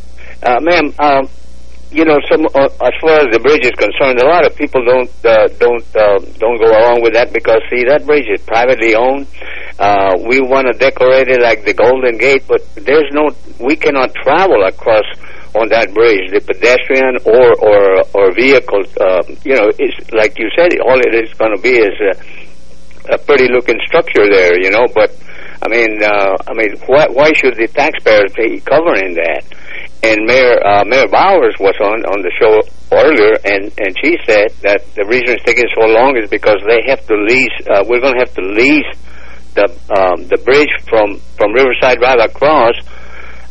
Uh, ma'am, um, you know, some uh, as far as the bridge is concerned, a lot of people don't uh, don't uh, don't go along with that because see that bridge is privately owned. Uh, we want to decorate it like the Golden Gate, but there's no we cannot travel across on that bridge, the pedestrian or or or vehicle. Uh, you know, it's like you said, all it is going to be is a, a pretty looking structure there. You know, but I mean, uh, I mean, why why should the taxpayers be covering that? And Mayor uh, Mayor Bowers was on on the show earlier, and and she said that the reason it's taking so long is because they have to lease. Uh, we're going to have to lease the um, the bridge from from Riverside Drive across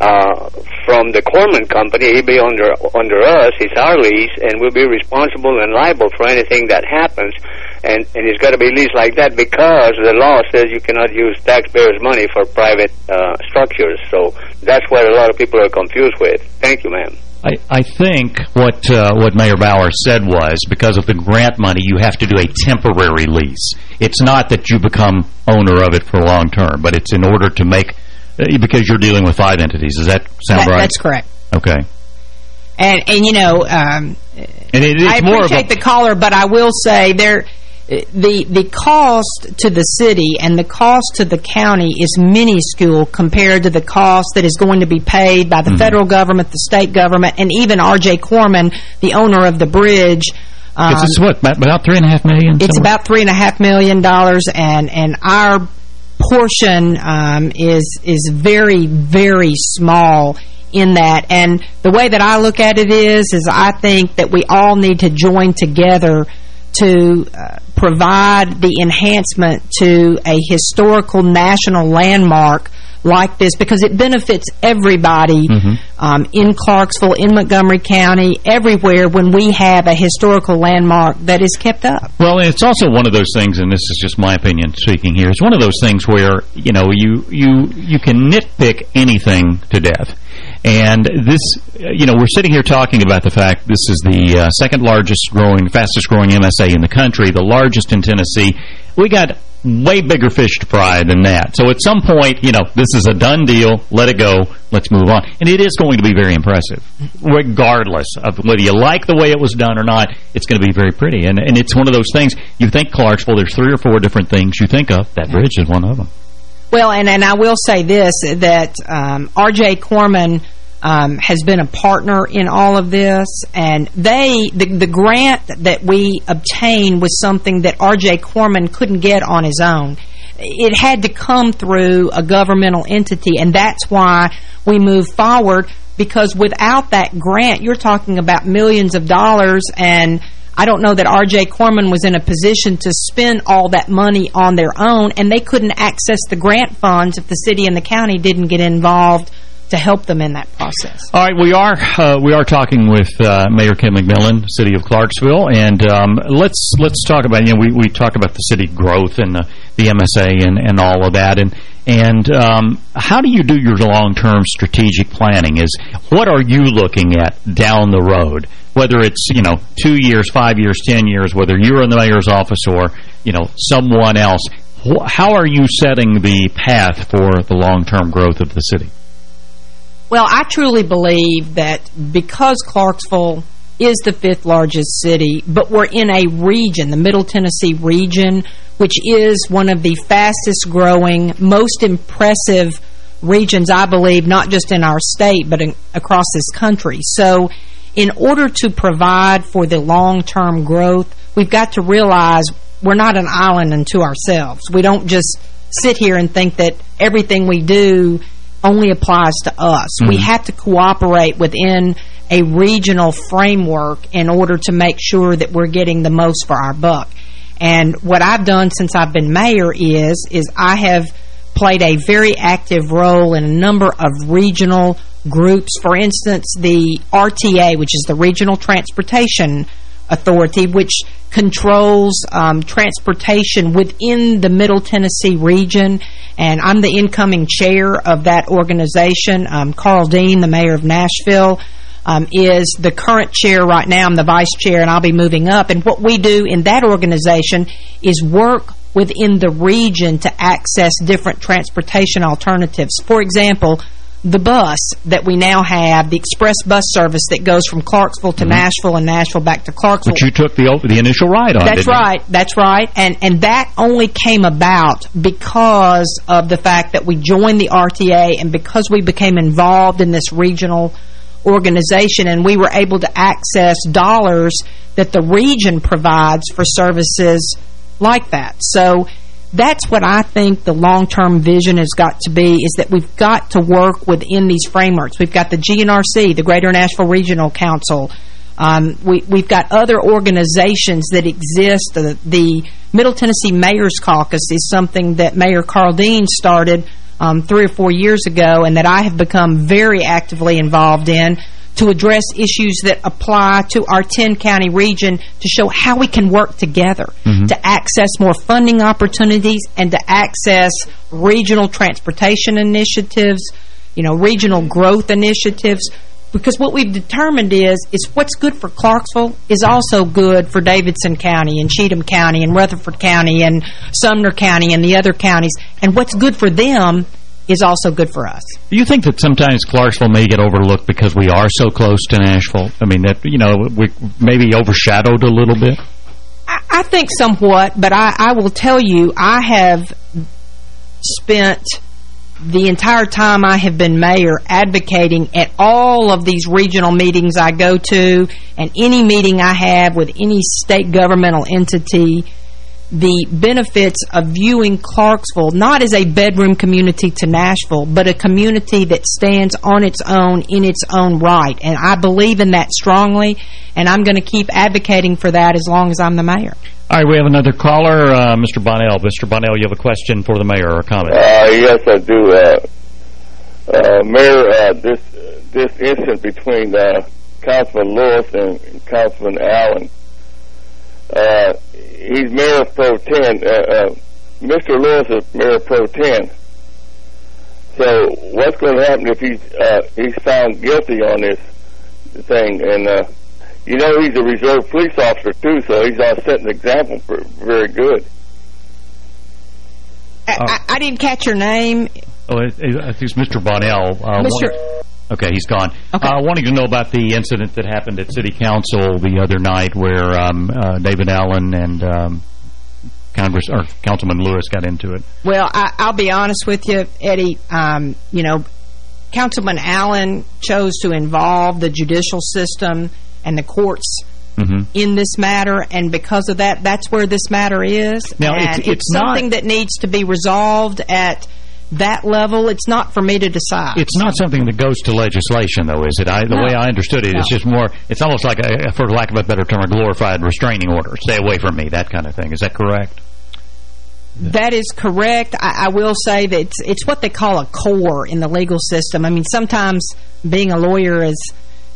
uh, from the Corman Company. He'll be under under us. It's our lease, and we'll be responsible and liable for anything that happens. And and it's got to be leased like that because the law says you cannot use taxpayers' money for private uh, structures. So that's what a lot of people are confused with. Thank you, ma'am. I, I think what uh, what Mayor Bauer said was because of the grant money, you have to do a temporary lease. It's not that you become owner of it for long term, but it's in order to make uh, because you're dealing with five entities. Does that sound That- right? That's correct. Okay. And, and you know, um, And it, it's I more of a, appreciate the caller, but I will say there the the cost to the city and the cost to the county is minuscule compared to the cost that is going to be paid by the Mm-hmm. federal government, the state government, and even R.J. Corman, the owner of the bridge. Um, Is this what about about three and a half million? it's somewhere? about three and a half million dollars, and and our portion um, is is very very small in that. And the way that I look at it is, is I think that we all need to join together to uh, provide the enhancement to a historical national landmark like this because it benefits everybody Mm-hmm. um, in Clarksville, in Montgomery County, everywhere when we have a historical landmark that is kept up. Well, it's also one of those things, and this is just my opinion speaking here. It's one of those things where you know you you you can nitpick anything to death, and this you know we're sitting here talking about the fact this is the uh, second largest growing, fastest growing MSA in the country, the largest in Tennessee. We got way bigger fish to fry than that. So at some point, you know, this is a done deal. Let it go. Let's move on. And it is going to be very impressive, regardless of whether you like the way it was done or not. It's going to be very pretty. And and it's one of those things. You think Clarksville, there's three or four different things you think of. That bridge is one of them. Well, and, and I will say this, that um, R.J. Corman um, has been a partner in all of this, and they the, the grant that we obtained was something that R.J. Corman couldn't get on his own. It had to come through a governmental entity, and that's why we moved forward, because without that grant, you're talking about millions of dollars, and I don't know that R.J. Corman was in a position to spend all that money on their own, and they couldn't access the grant funds if the city and the county didn't get involved to help them in that process. All right, we are uh, we are talking with uh, Mayor Kim McMillan, City of Clarksville, and um, let's let's talk about you know we we talk about the city growth and the, the MSA and and all of that, and and um, how do you do your long term strategic planning? Is what are you looking at down the road? Whether it's you know two years, five years, ten years, whether you're in the mayor's office or you know someone else, how are you setting the path for the long term growth of the city? Well, I truly believe that because Clarksville is the fifth largest city, but we're in a region, the Middle Tennessee region, which is one of the fastest growing, most impressive regions, I believe, not just in our state, but in, across this country. So in order to provide for the long-term growth, we've got to realize we're not an island unto ourselves. We don't just sit here and think that everything we do only applies to us. We Mhm. have to cooperate within a regional framework in order to make sure that we're getting the most for our buck. And what I've done since I've been mayor is is I have played a very active role in a number of regional groups. For instance, the RTA, which is the Regional Transportation Authority, which controls um, transportation within the Middle Tennessee region. And I'm the incoming chair of that organization. Um, Karl Dean, the mayor of Nashville, um, is the current chair right now. I'm the vice chair, and I'll be moving up. And what we do in that organization is work within the region to access different transportation alternatives. For example, the bus that we now have, the express bus service that goes from Clarksville to Nashville and Nashville back to Clarksville. But you took the the initial ride on, That's didn't you? right. That's right. And and that only came about because of the fact that we joined the RTA and because we became involved in this regional organization and we were able to access dollars that the region provides for services like that. So that's what I think the long-term vision has got to be, is that we've got to work within these frameworks. We've got the GNRC, the Greater Nashville Regional Council. Um, we, we've got other organizations that exist. The, the Middle Tennessee Mayor's Caucus is something that Mayor Karl Dean started um, three or four years ago and that I have become very actively involved in to address issues that apply to our 10-county region to show how we can work together Mhm. to access more funding opportunities and to access regional transportation initiatives, you know, regional growth initiatives because what we've determined is is what's good for Clarksville is also good for Davidson County and Cheatham County and Rutherford County and Sumner County and the other counties. And what's good for them is also good for us. Do you think that sometimes Clarksville may get overlooked because we are so close to Nashville? I mean, that you know, we maybe overshadowed a little bit? I, I think somewhat, but I, I will tell you, I have spent the entire time I have been mayor advocating at all of these regional meetings I go to and any meeting I have with any state governmental entity the benefits of viewing Clarksville not as a bedroom community to Nashville, but a community that stands on its own in its own right. And I believe in that strongly, and I'm going to keep advocating for that as long as I'm the mayor. All right, we have another caller, uh, Mr. Bonnell. Mr. Bonnell, you have a question for the mayor or a comment? Uh, yes, I do. Uh, uh, mayor, uh, this this incident between uh, Councilman Lewis and Councilman Allen, he's mayor pro tem. Mr. Lewis is mayor pro tem. So what's going to happen if he's he's found guilty on this thing? And you know he's a reserve police officer too, so he's not setting an example for very good. I, I, I didn't catch your name. Oh, it, it, I think it's Mr. Bonnell. Uh, Mr. one- okay, he's gone. Okay. Uh, wanting to know about the incident that happened at City Council the other night where um, uh, David Allen and um, Congress or Councilman Lewis got into it. Well, I, I'll be honest with you, Eddie. Um, you know, Councilman Allen chose to involve the judicial system and the courts Mm-hmm. in this matter, and because of that, that's where this matter is. Now, and it's- it's something that needs to be resolved at that level. It's not for me to decide. It's not something that goes to legislation, though, is it? I, the No. way I understood it, it's just more, it's almost like, a, for lack of a better term, a glorified restraining order. Stay away from me, that kind of thing. Is that correct? That is correct. I, I will say that it's, it's what they call a core in the legal system. I mean, sometimes being a lawyer is,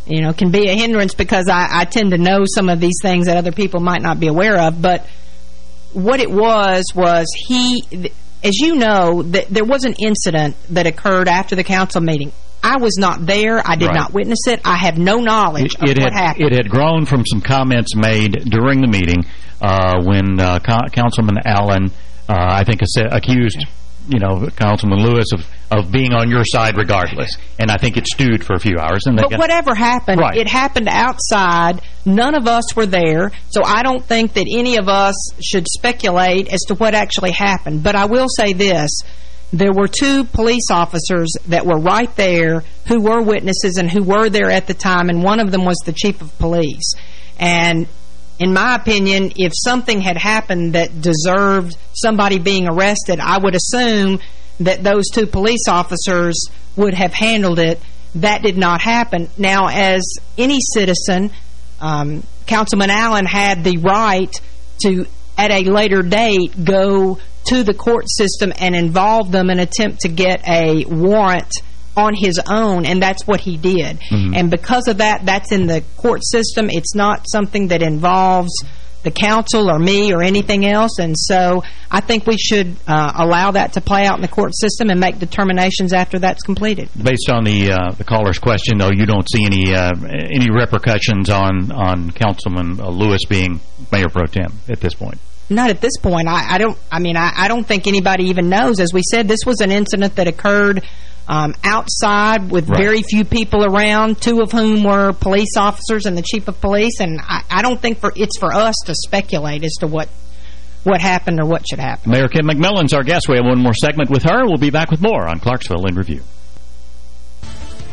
you know, can be a hindrance because I, I tend to know some of these things that other people might not be aware of. But what it was, was he, as you know, th there was an incident that occurred after the council meeting. I was not there. I did Right. not witness it. I have no knowledge It, of it what had, happened. it had grown from some comments made during the meeting uh, when uh, Co- Councilman Allen, uh, I think, accused you know, Councilman Lewis of, of being on your side regardless. And I think it stewed for a few hours. And But whatever happened, Right. it happened outside. None of us were there, so I don't think that any of us should speculate as to what actually happened. But I will say this. There were two police officers that were right there who were witnesses and who were there at the time, and one of them was the chief of police. And in my opinion, if something had happened that deserved somebody being arrested, I would assume that those two police officers would have handled it. That did not happen. Now, as any citizen, um, Councilman Allen had the right to, at a later date, go to the court system and involve them and attempt to get a warrant on his own, and that's what he did. Mhm. And because of that, that's in the court system. It's not something that involves the council or me or anything else, and so I think we should uh, allow that to play out in the court system and make determinations after that's completed. Based on the uh, the caller's question, though, you don't see any uh, any repercussions on on Councilman uh, Lewis being mayor pro tem at this point. Not at this point. I, I don't. I mean, I, I don't think anybody even knows. As we said, this was an incident that occurred um, outside with Right. very few people around, two of whom were police officers and the chief of police. And I, I don't think for it's for us to speculate as to what what happened or what should happen. Mayor Kim McMillan's our guest. We have one more segment with her. We'll be back with more on Clarksville in Review.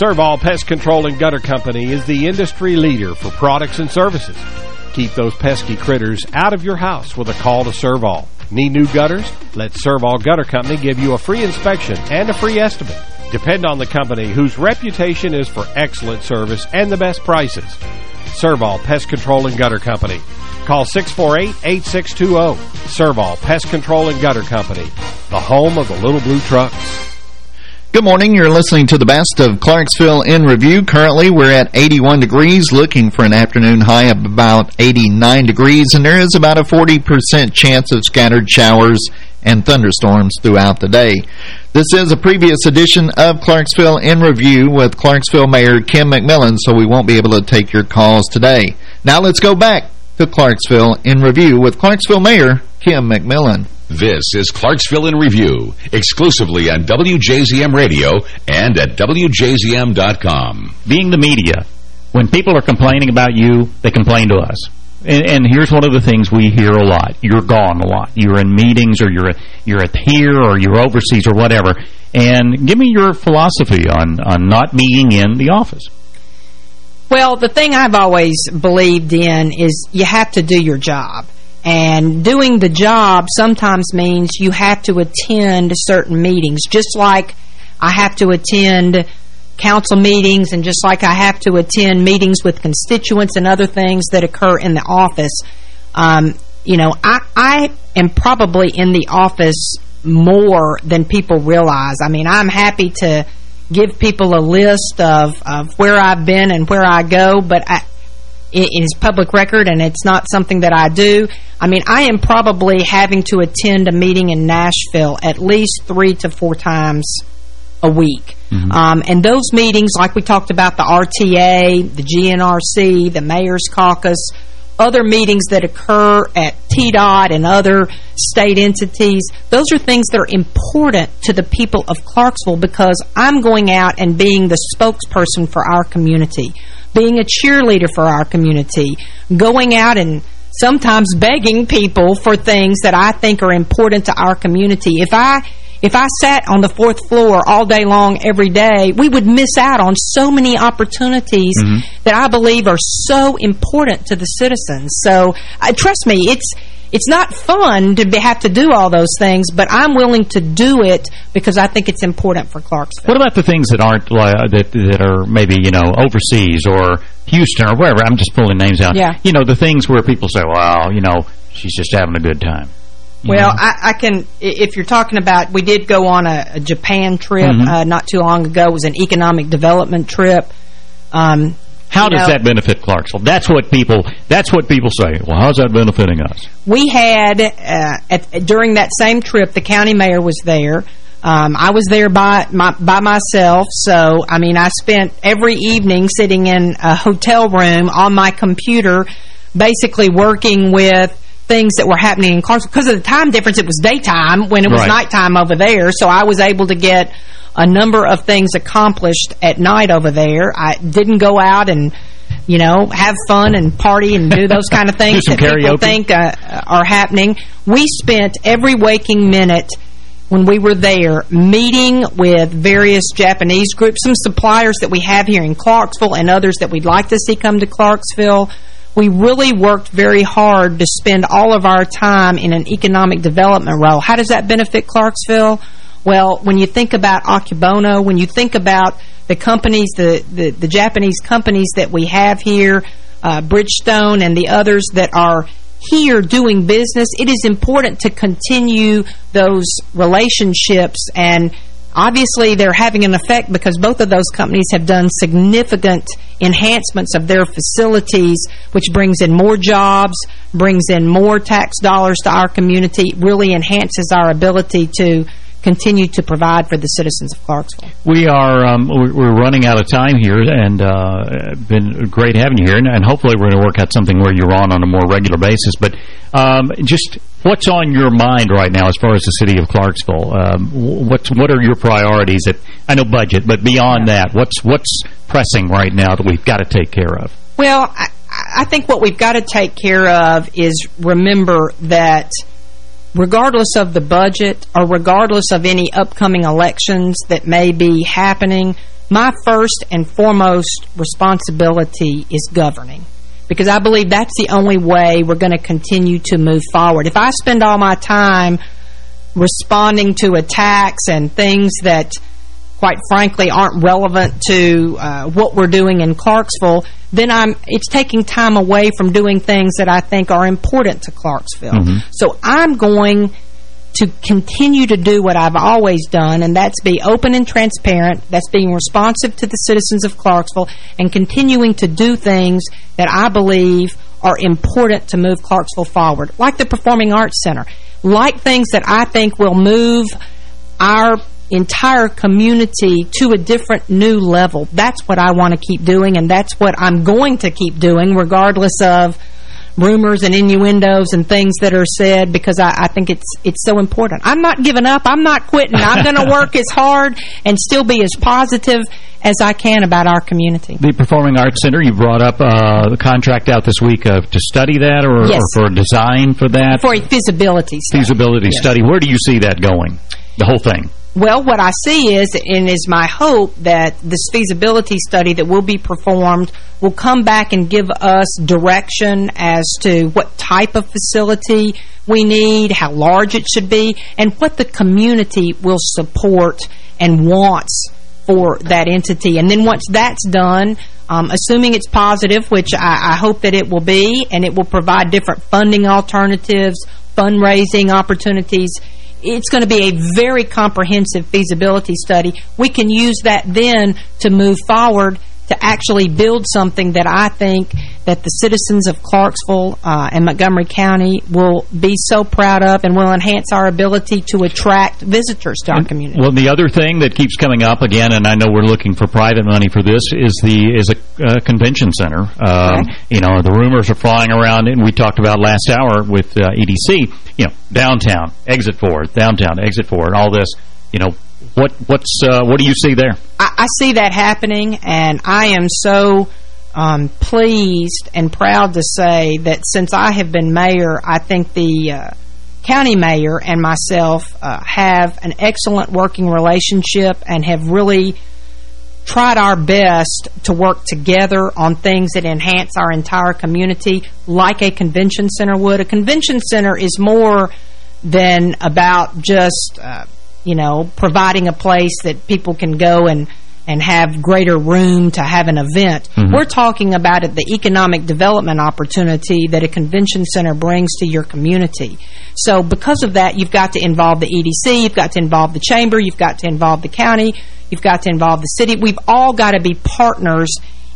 Servall Pest Control and Gutter Company is the industry leader for products and services. Keep those pesky critters out of your house with a call to Servall. Need new gutters? Let Servall Gutter Company give you a free inspection and a free estimate. Depend on the company whose reputation is for excellent service and the best prices. Servall Pest Control and Gutter Company. Call 648-8620. Servall Pest Control and Gutter Company, the home of the little blue trucks. Good morning. You're listening to the best of Clarksville in review. Currently, we're at 81 degrees, looking for an afternoon high of about 89 degrees, and there is about a 40% chance of scattered showers and thunderstorms throughout the day. This is a previous edition of Clarksville in Review with Clarksville Mayor Kim McMillan, so we won't be able to take your calls today. Now let's go back to Clarksville in Review with Clarksville Mayor Kim McMillan. This is Clarksville in Review, exclusively on WJZM Radio and at WJZM.com. Being the media, when people are complaining about you, they complain to us. And, and, here's one of the things we hear a lot. You're gone a lot. You're in meetings or you're you're at here or you're overseas or whatever. And give me your philosophy on, on not being in the office. Well, the thing I've always believed in is you have to do your job. And doing the job sometimes means you have to attend certain meetings, just like I have to attend council meetings and just like I have to attend meetings with constituents and other things that occur in the office. Um, you know, I, I am probably in the office more than people realize. I mean, I'm happy to give people a list of, of where I've been and where I go, but I, it is public record and it's not something that I do. I mean, I am probably having to attend a meeting in Nashville at least three to four times a week. Mm -hmm. um, and those meetings, like we talked about the RTA, the GNRC, the Mayor's Caucus, other meetings that occur at TDOT and other state entities, those are things that are important to the people of Clarksville because I'm going out and being the spokesperson for our community being a cheerleader for our community, going out and sometimes begging people for things that I think are important to our community. If I if I sat on the fourth floor all day long every day, we would miss out on so many opportunities mm -hmm. that I believe are so important to the citizens. So, uh, trust me, it's it's not fun to be, have to do all those things, but I'm willing to do it because I think it's important for Clarksville. What about the things that aren't uh, that that are maybe you know overseas or Houston or wherever? I'm just pulling names out. Yeah. You know the things where people say, "Well, you know, she's just having a good time." Well, I, I, can, if you're talking about, we did go on a, a Japan trip mm -hmm. uh, not too long ago. It was an economic development trip. Um, how does know, that benefit Clarksville? That's what people that's what people say. Well, how's that benefiting us? We had, uh, at, during that same trip, the county mayor was there. Um, I was there by my, by myself, so, I mean, I spent every evening sitting in a hotel room on my computer, basically working with things that were happening in Clarksville. Because of the time difference, it was daytime when it was right. nighttime over there, so I was able to get a number of things accomplished at night over there. I didn't go out and you know, have fun and party and do those kind of things that karaoke. people think uh, are happening. We spent every waking minute when we were there meeting with various Japanese groups, some suppliers that we have here in Clarksville and others that we'd like to see come to Clarksville. We really worked very hard to spend all of our time in an economic development role. How does that benefit Clarksville? Well, when you think about Akebono, when you think about the companies, the, the, the Japanese companies that we have here, uh, Bridgestone and the others that are here doing business, it is important to continue those relationships and obviously they're having an effect because both of those companies have done significant enhancements of their facilities, which brings in more jobs, brings in more tax dollars to our community, really enhances our ability to continue to provide for the citizens of Clarksville. We are um, we're running out of time here, and uh, been great having you here, and, hopefully we're going to work out something where you're on on a more regular basis. But um, just what's on your mind right now as far as the city of Clarksville? Um, what's what are your priorities? At, I know budget, but beyond yeah. that, what's what's pressing right now that we've got to take care of? Well, I, I think what we've got to take care of is remember that regardless of the budget or regardless of any upcoming elections that may be happening, my first and foremost responsibility is governing. Because I believe that's the only way we're going to continue to move forward. If I spend all my time responding to attacks and things that quite frankly, aren't relevant to uh, what we're doing in Clarksville, then I'm it's taking time away from doing things that I think are important to Clarksville. Mm-hmm. So I'm going to continue to do what I've always done, and that's be open and transparent, that's being responsive to the citizens of Clarksville, and continuing to do things that I believe are important to move Clarksville forward, like the Performing Arts Center, like things that I think will move our entire community to a different new level. That's what I want to keep doing, and that's what I'm going to keep doing, regardless of rumors and innuendos and things that are said because I, I think it's it's so important. I'm not giving up. I'm not quitting. I'm going to work as hard and still be as positive as I can about our community. The Performing Arts Center, you brought up uh, the contract out this week uh, to study that or, Yes. or for a design for that? For a feasibility study. Feasibility Yes. study. Where do you see that going? The whole thing? Well, what I see is, and is my hope, that this feasibility study that will be performed will come back and give us direction as to what type of facility we need, how large it should be, and what the community will support and wants for that entity. And then once that's done, um, assuming it's positive, which I, I hope that it will be, and it will provide different funding alternatives, fundraising opportunities, it's going to be a very comprehensive feasibility study. We can use that then to move forward to actually build something that I think that the citizens of Clarksville uh, and Montgomery County will be so proud of and will enhance our ability to attract visitors to our community. Well, the other thing that keeps coming up again, and I know we're looking for private money for this, is the is a uh, convention center. Um, You know, the rumors are flying around, and we talked about last hour with uh, EDC. You know, downtown, exit four, downtown, exit four, and all this. You know, what what's uh, what do you see there? I, I see that happening, and I am so um, pleased and proud to say that since I have been mayor, I think the uh, county mayor and myself uh, have an excellent working relationship and have really tried our best to work together on things that enhance our entire community like a convention center would. A convention center is more than about just, uh, you know, providing a place that people can go and and have greater room to have an event. Mhm. We're talking about it, the economic development opportunity that a convention center brings to your community. So because of that, you've got to involve the EDC, you've got to involve the chamber, you've got to involve the county, you've got to involve the city. We've all got to be partners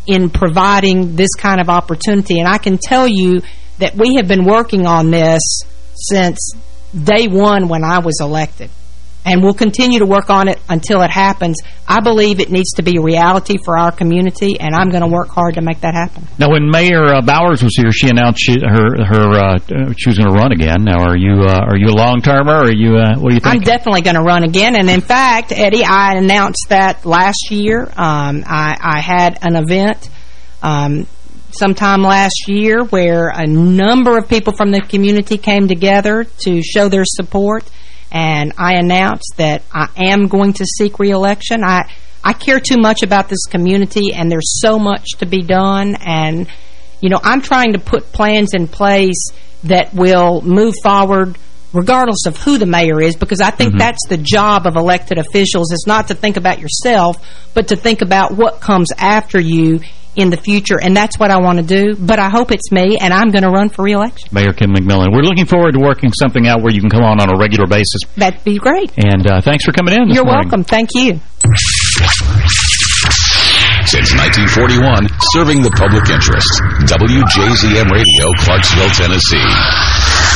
in providing this kind of opportunity. And I can tell you that we have been working on this since day one when I was elected. And we'll continue to work on it until it happens. I believe it needs to be a reality for our community, and I'm going to work hard to make that happen. Now, when Mayor uh, Bowers was here, she announced she, her her uh, she was going to run again. Now, are you uh, are you a long termer? Or are you uh, what do you think? I'm definitely going to run again. And in fact, Eddie, I announced that last year. Um, I, I had an event um, sometime last year where a number of people from the community came together to show their support. And I announced that I am going to seek reelection. I I care too much about this community, and there's so much to be done. And, you know, I'm trying to put plans in place that will move forward regardless of who the mayor is, because I think Mhm. that's the job of elected officials, is not to think about yourself, but to think about what comes after you in the future, and that's what I want to do. But I hope it's me, and I'm going to run for re-election. Mayor Kim McMillan. We're looking forward to working something out where you can come on on a regular basis. That'd be great. And uh, thanks for coming in this You're morning. welcome. Thank you. Since 1941, serving the public interest. WJZM Radio, Clarksville, Tennessee.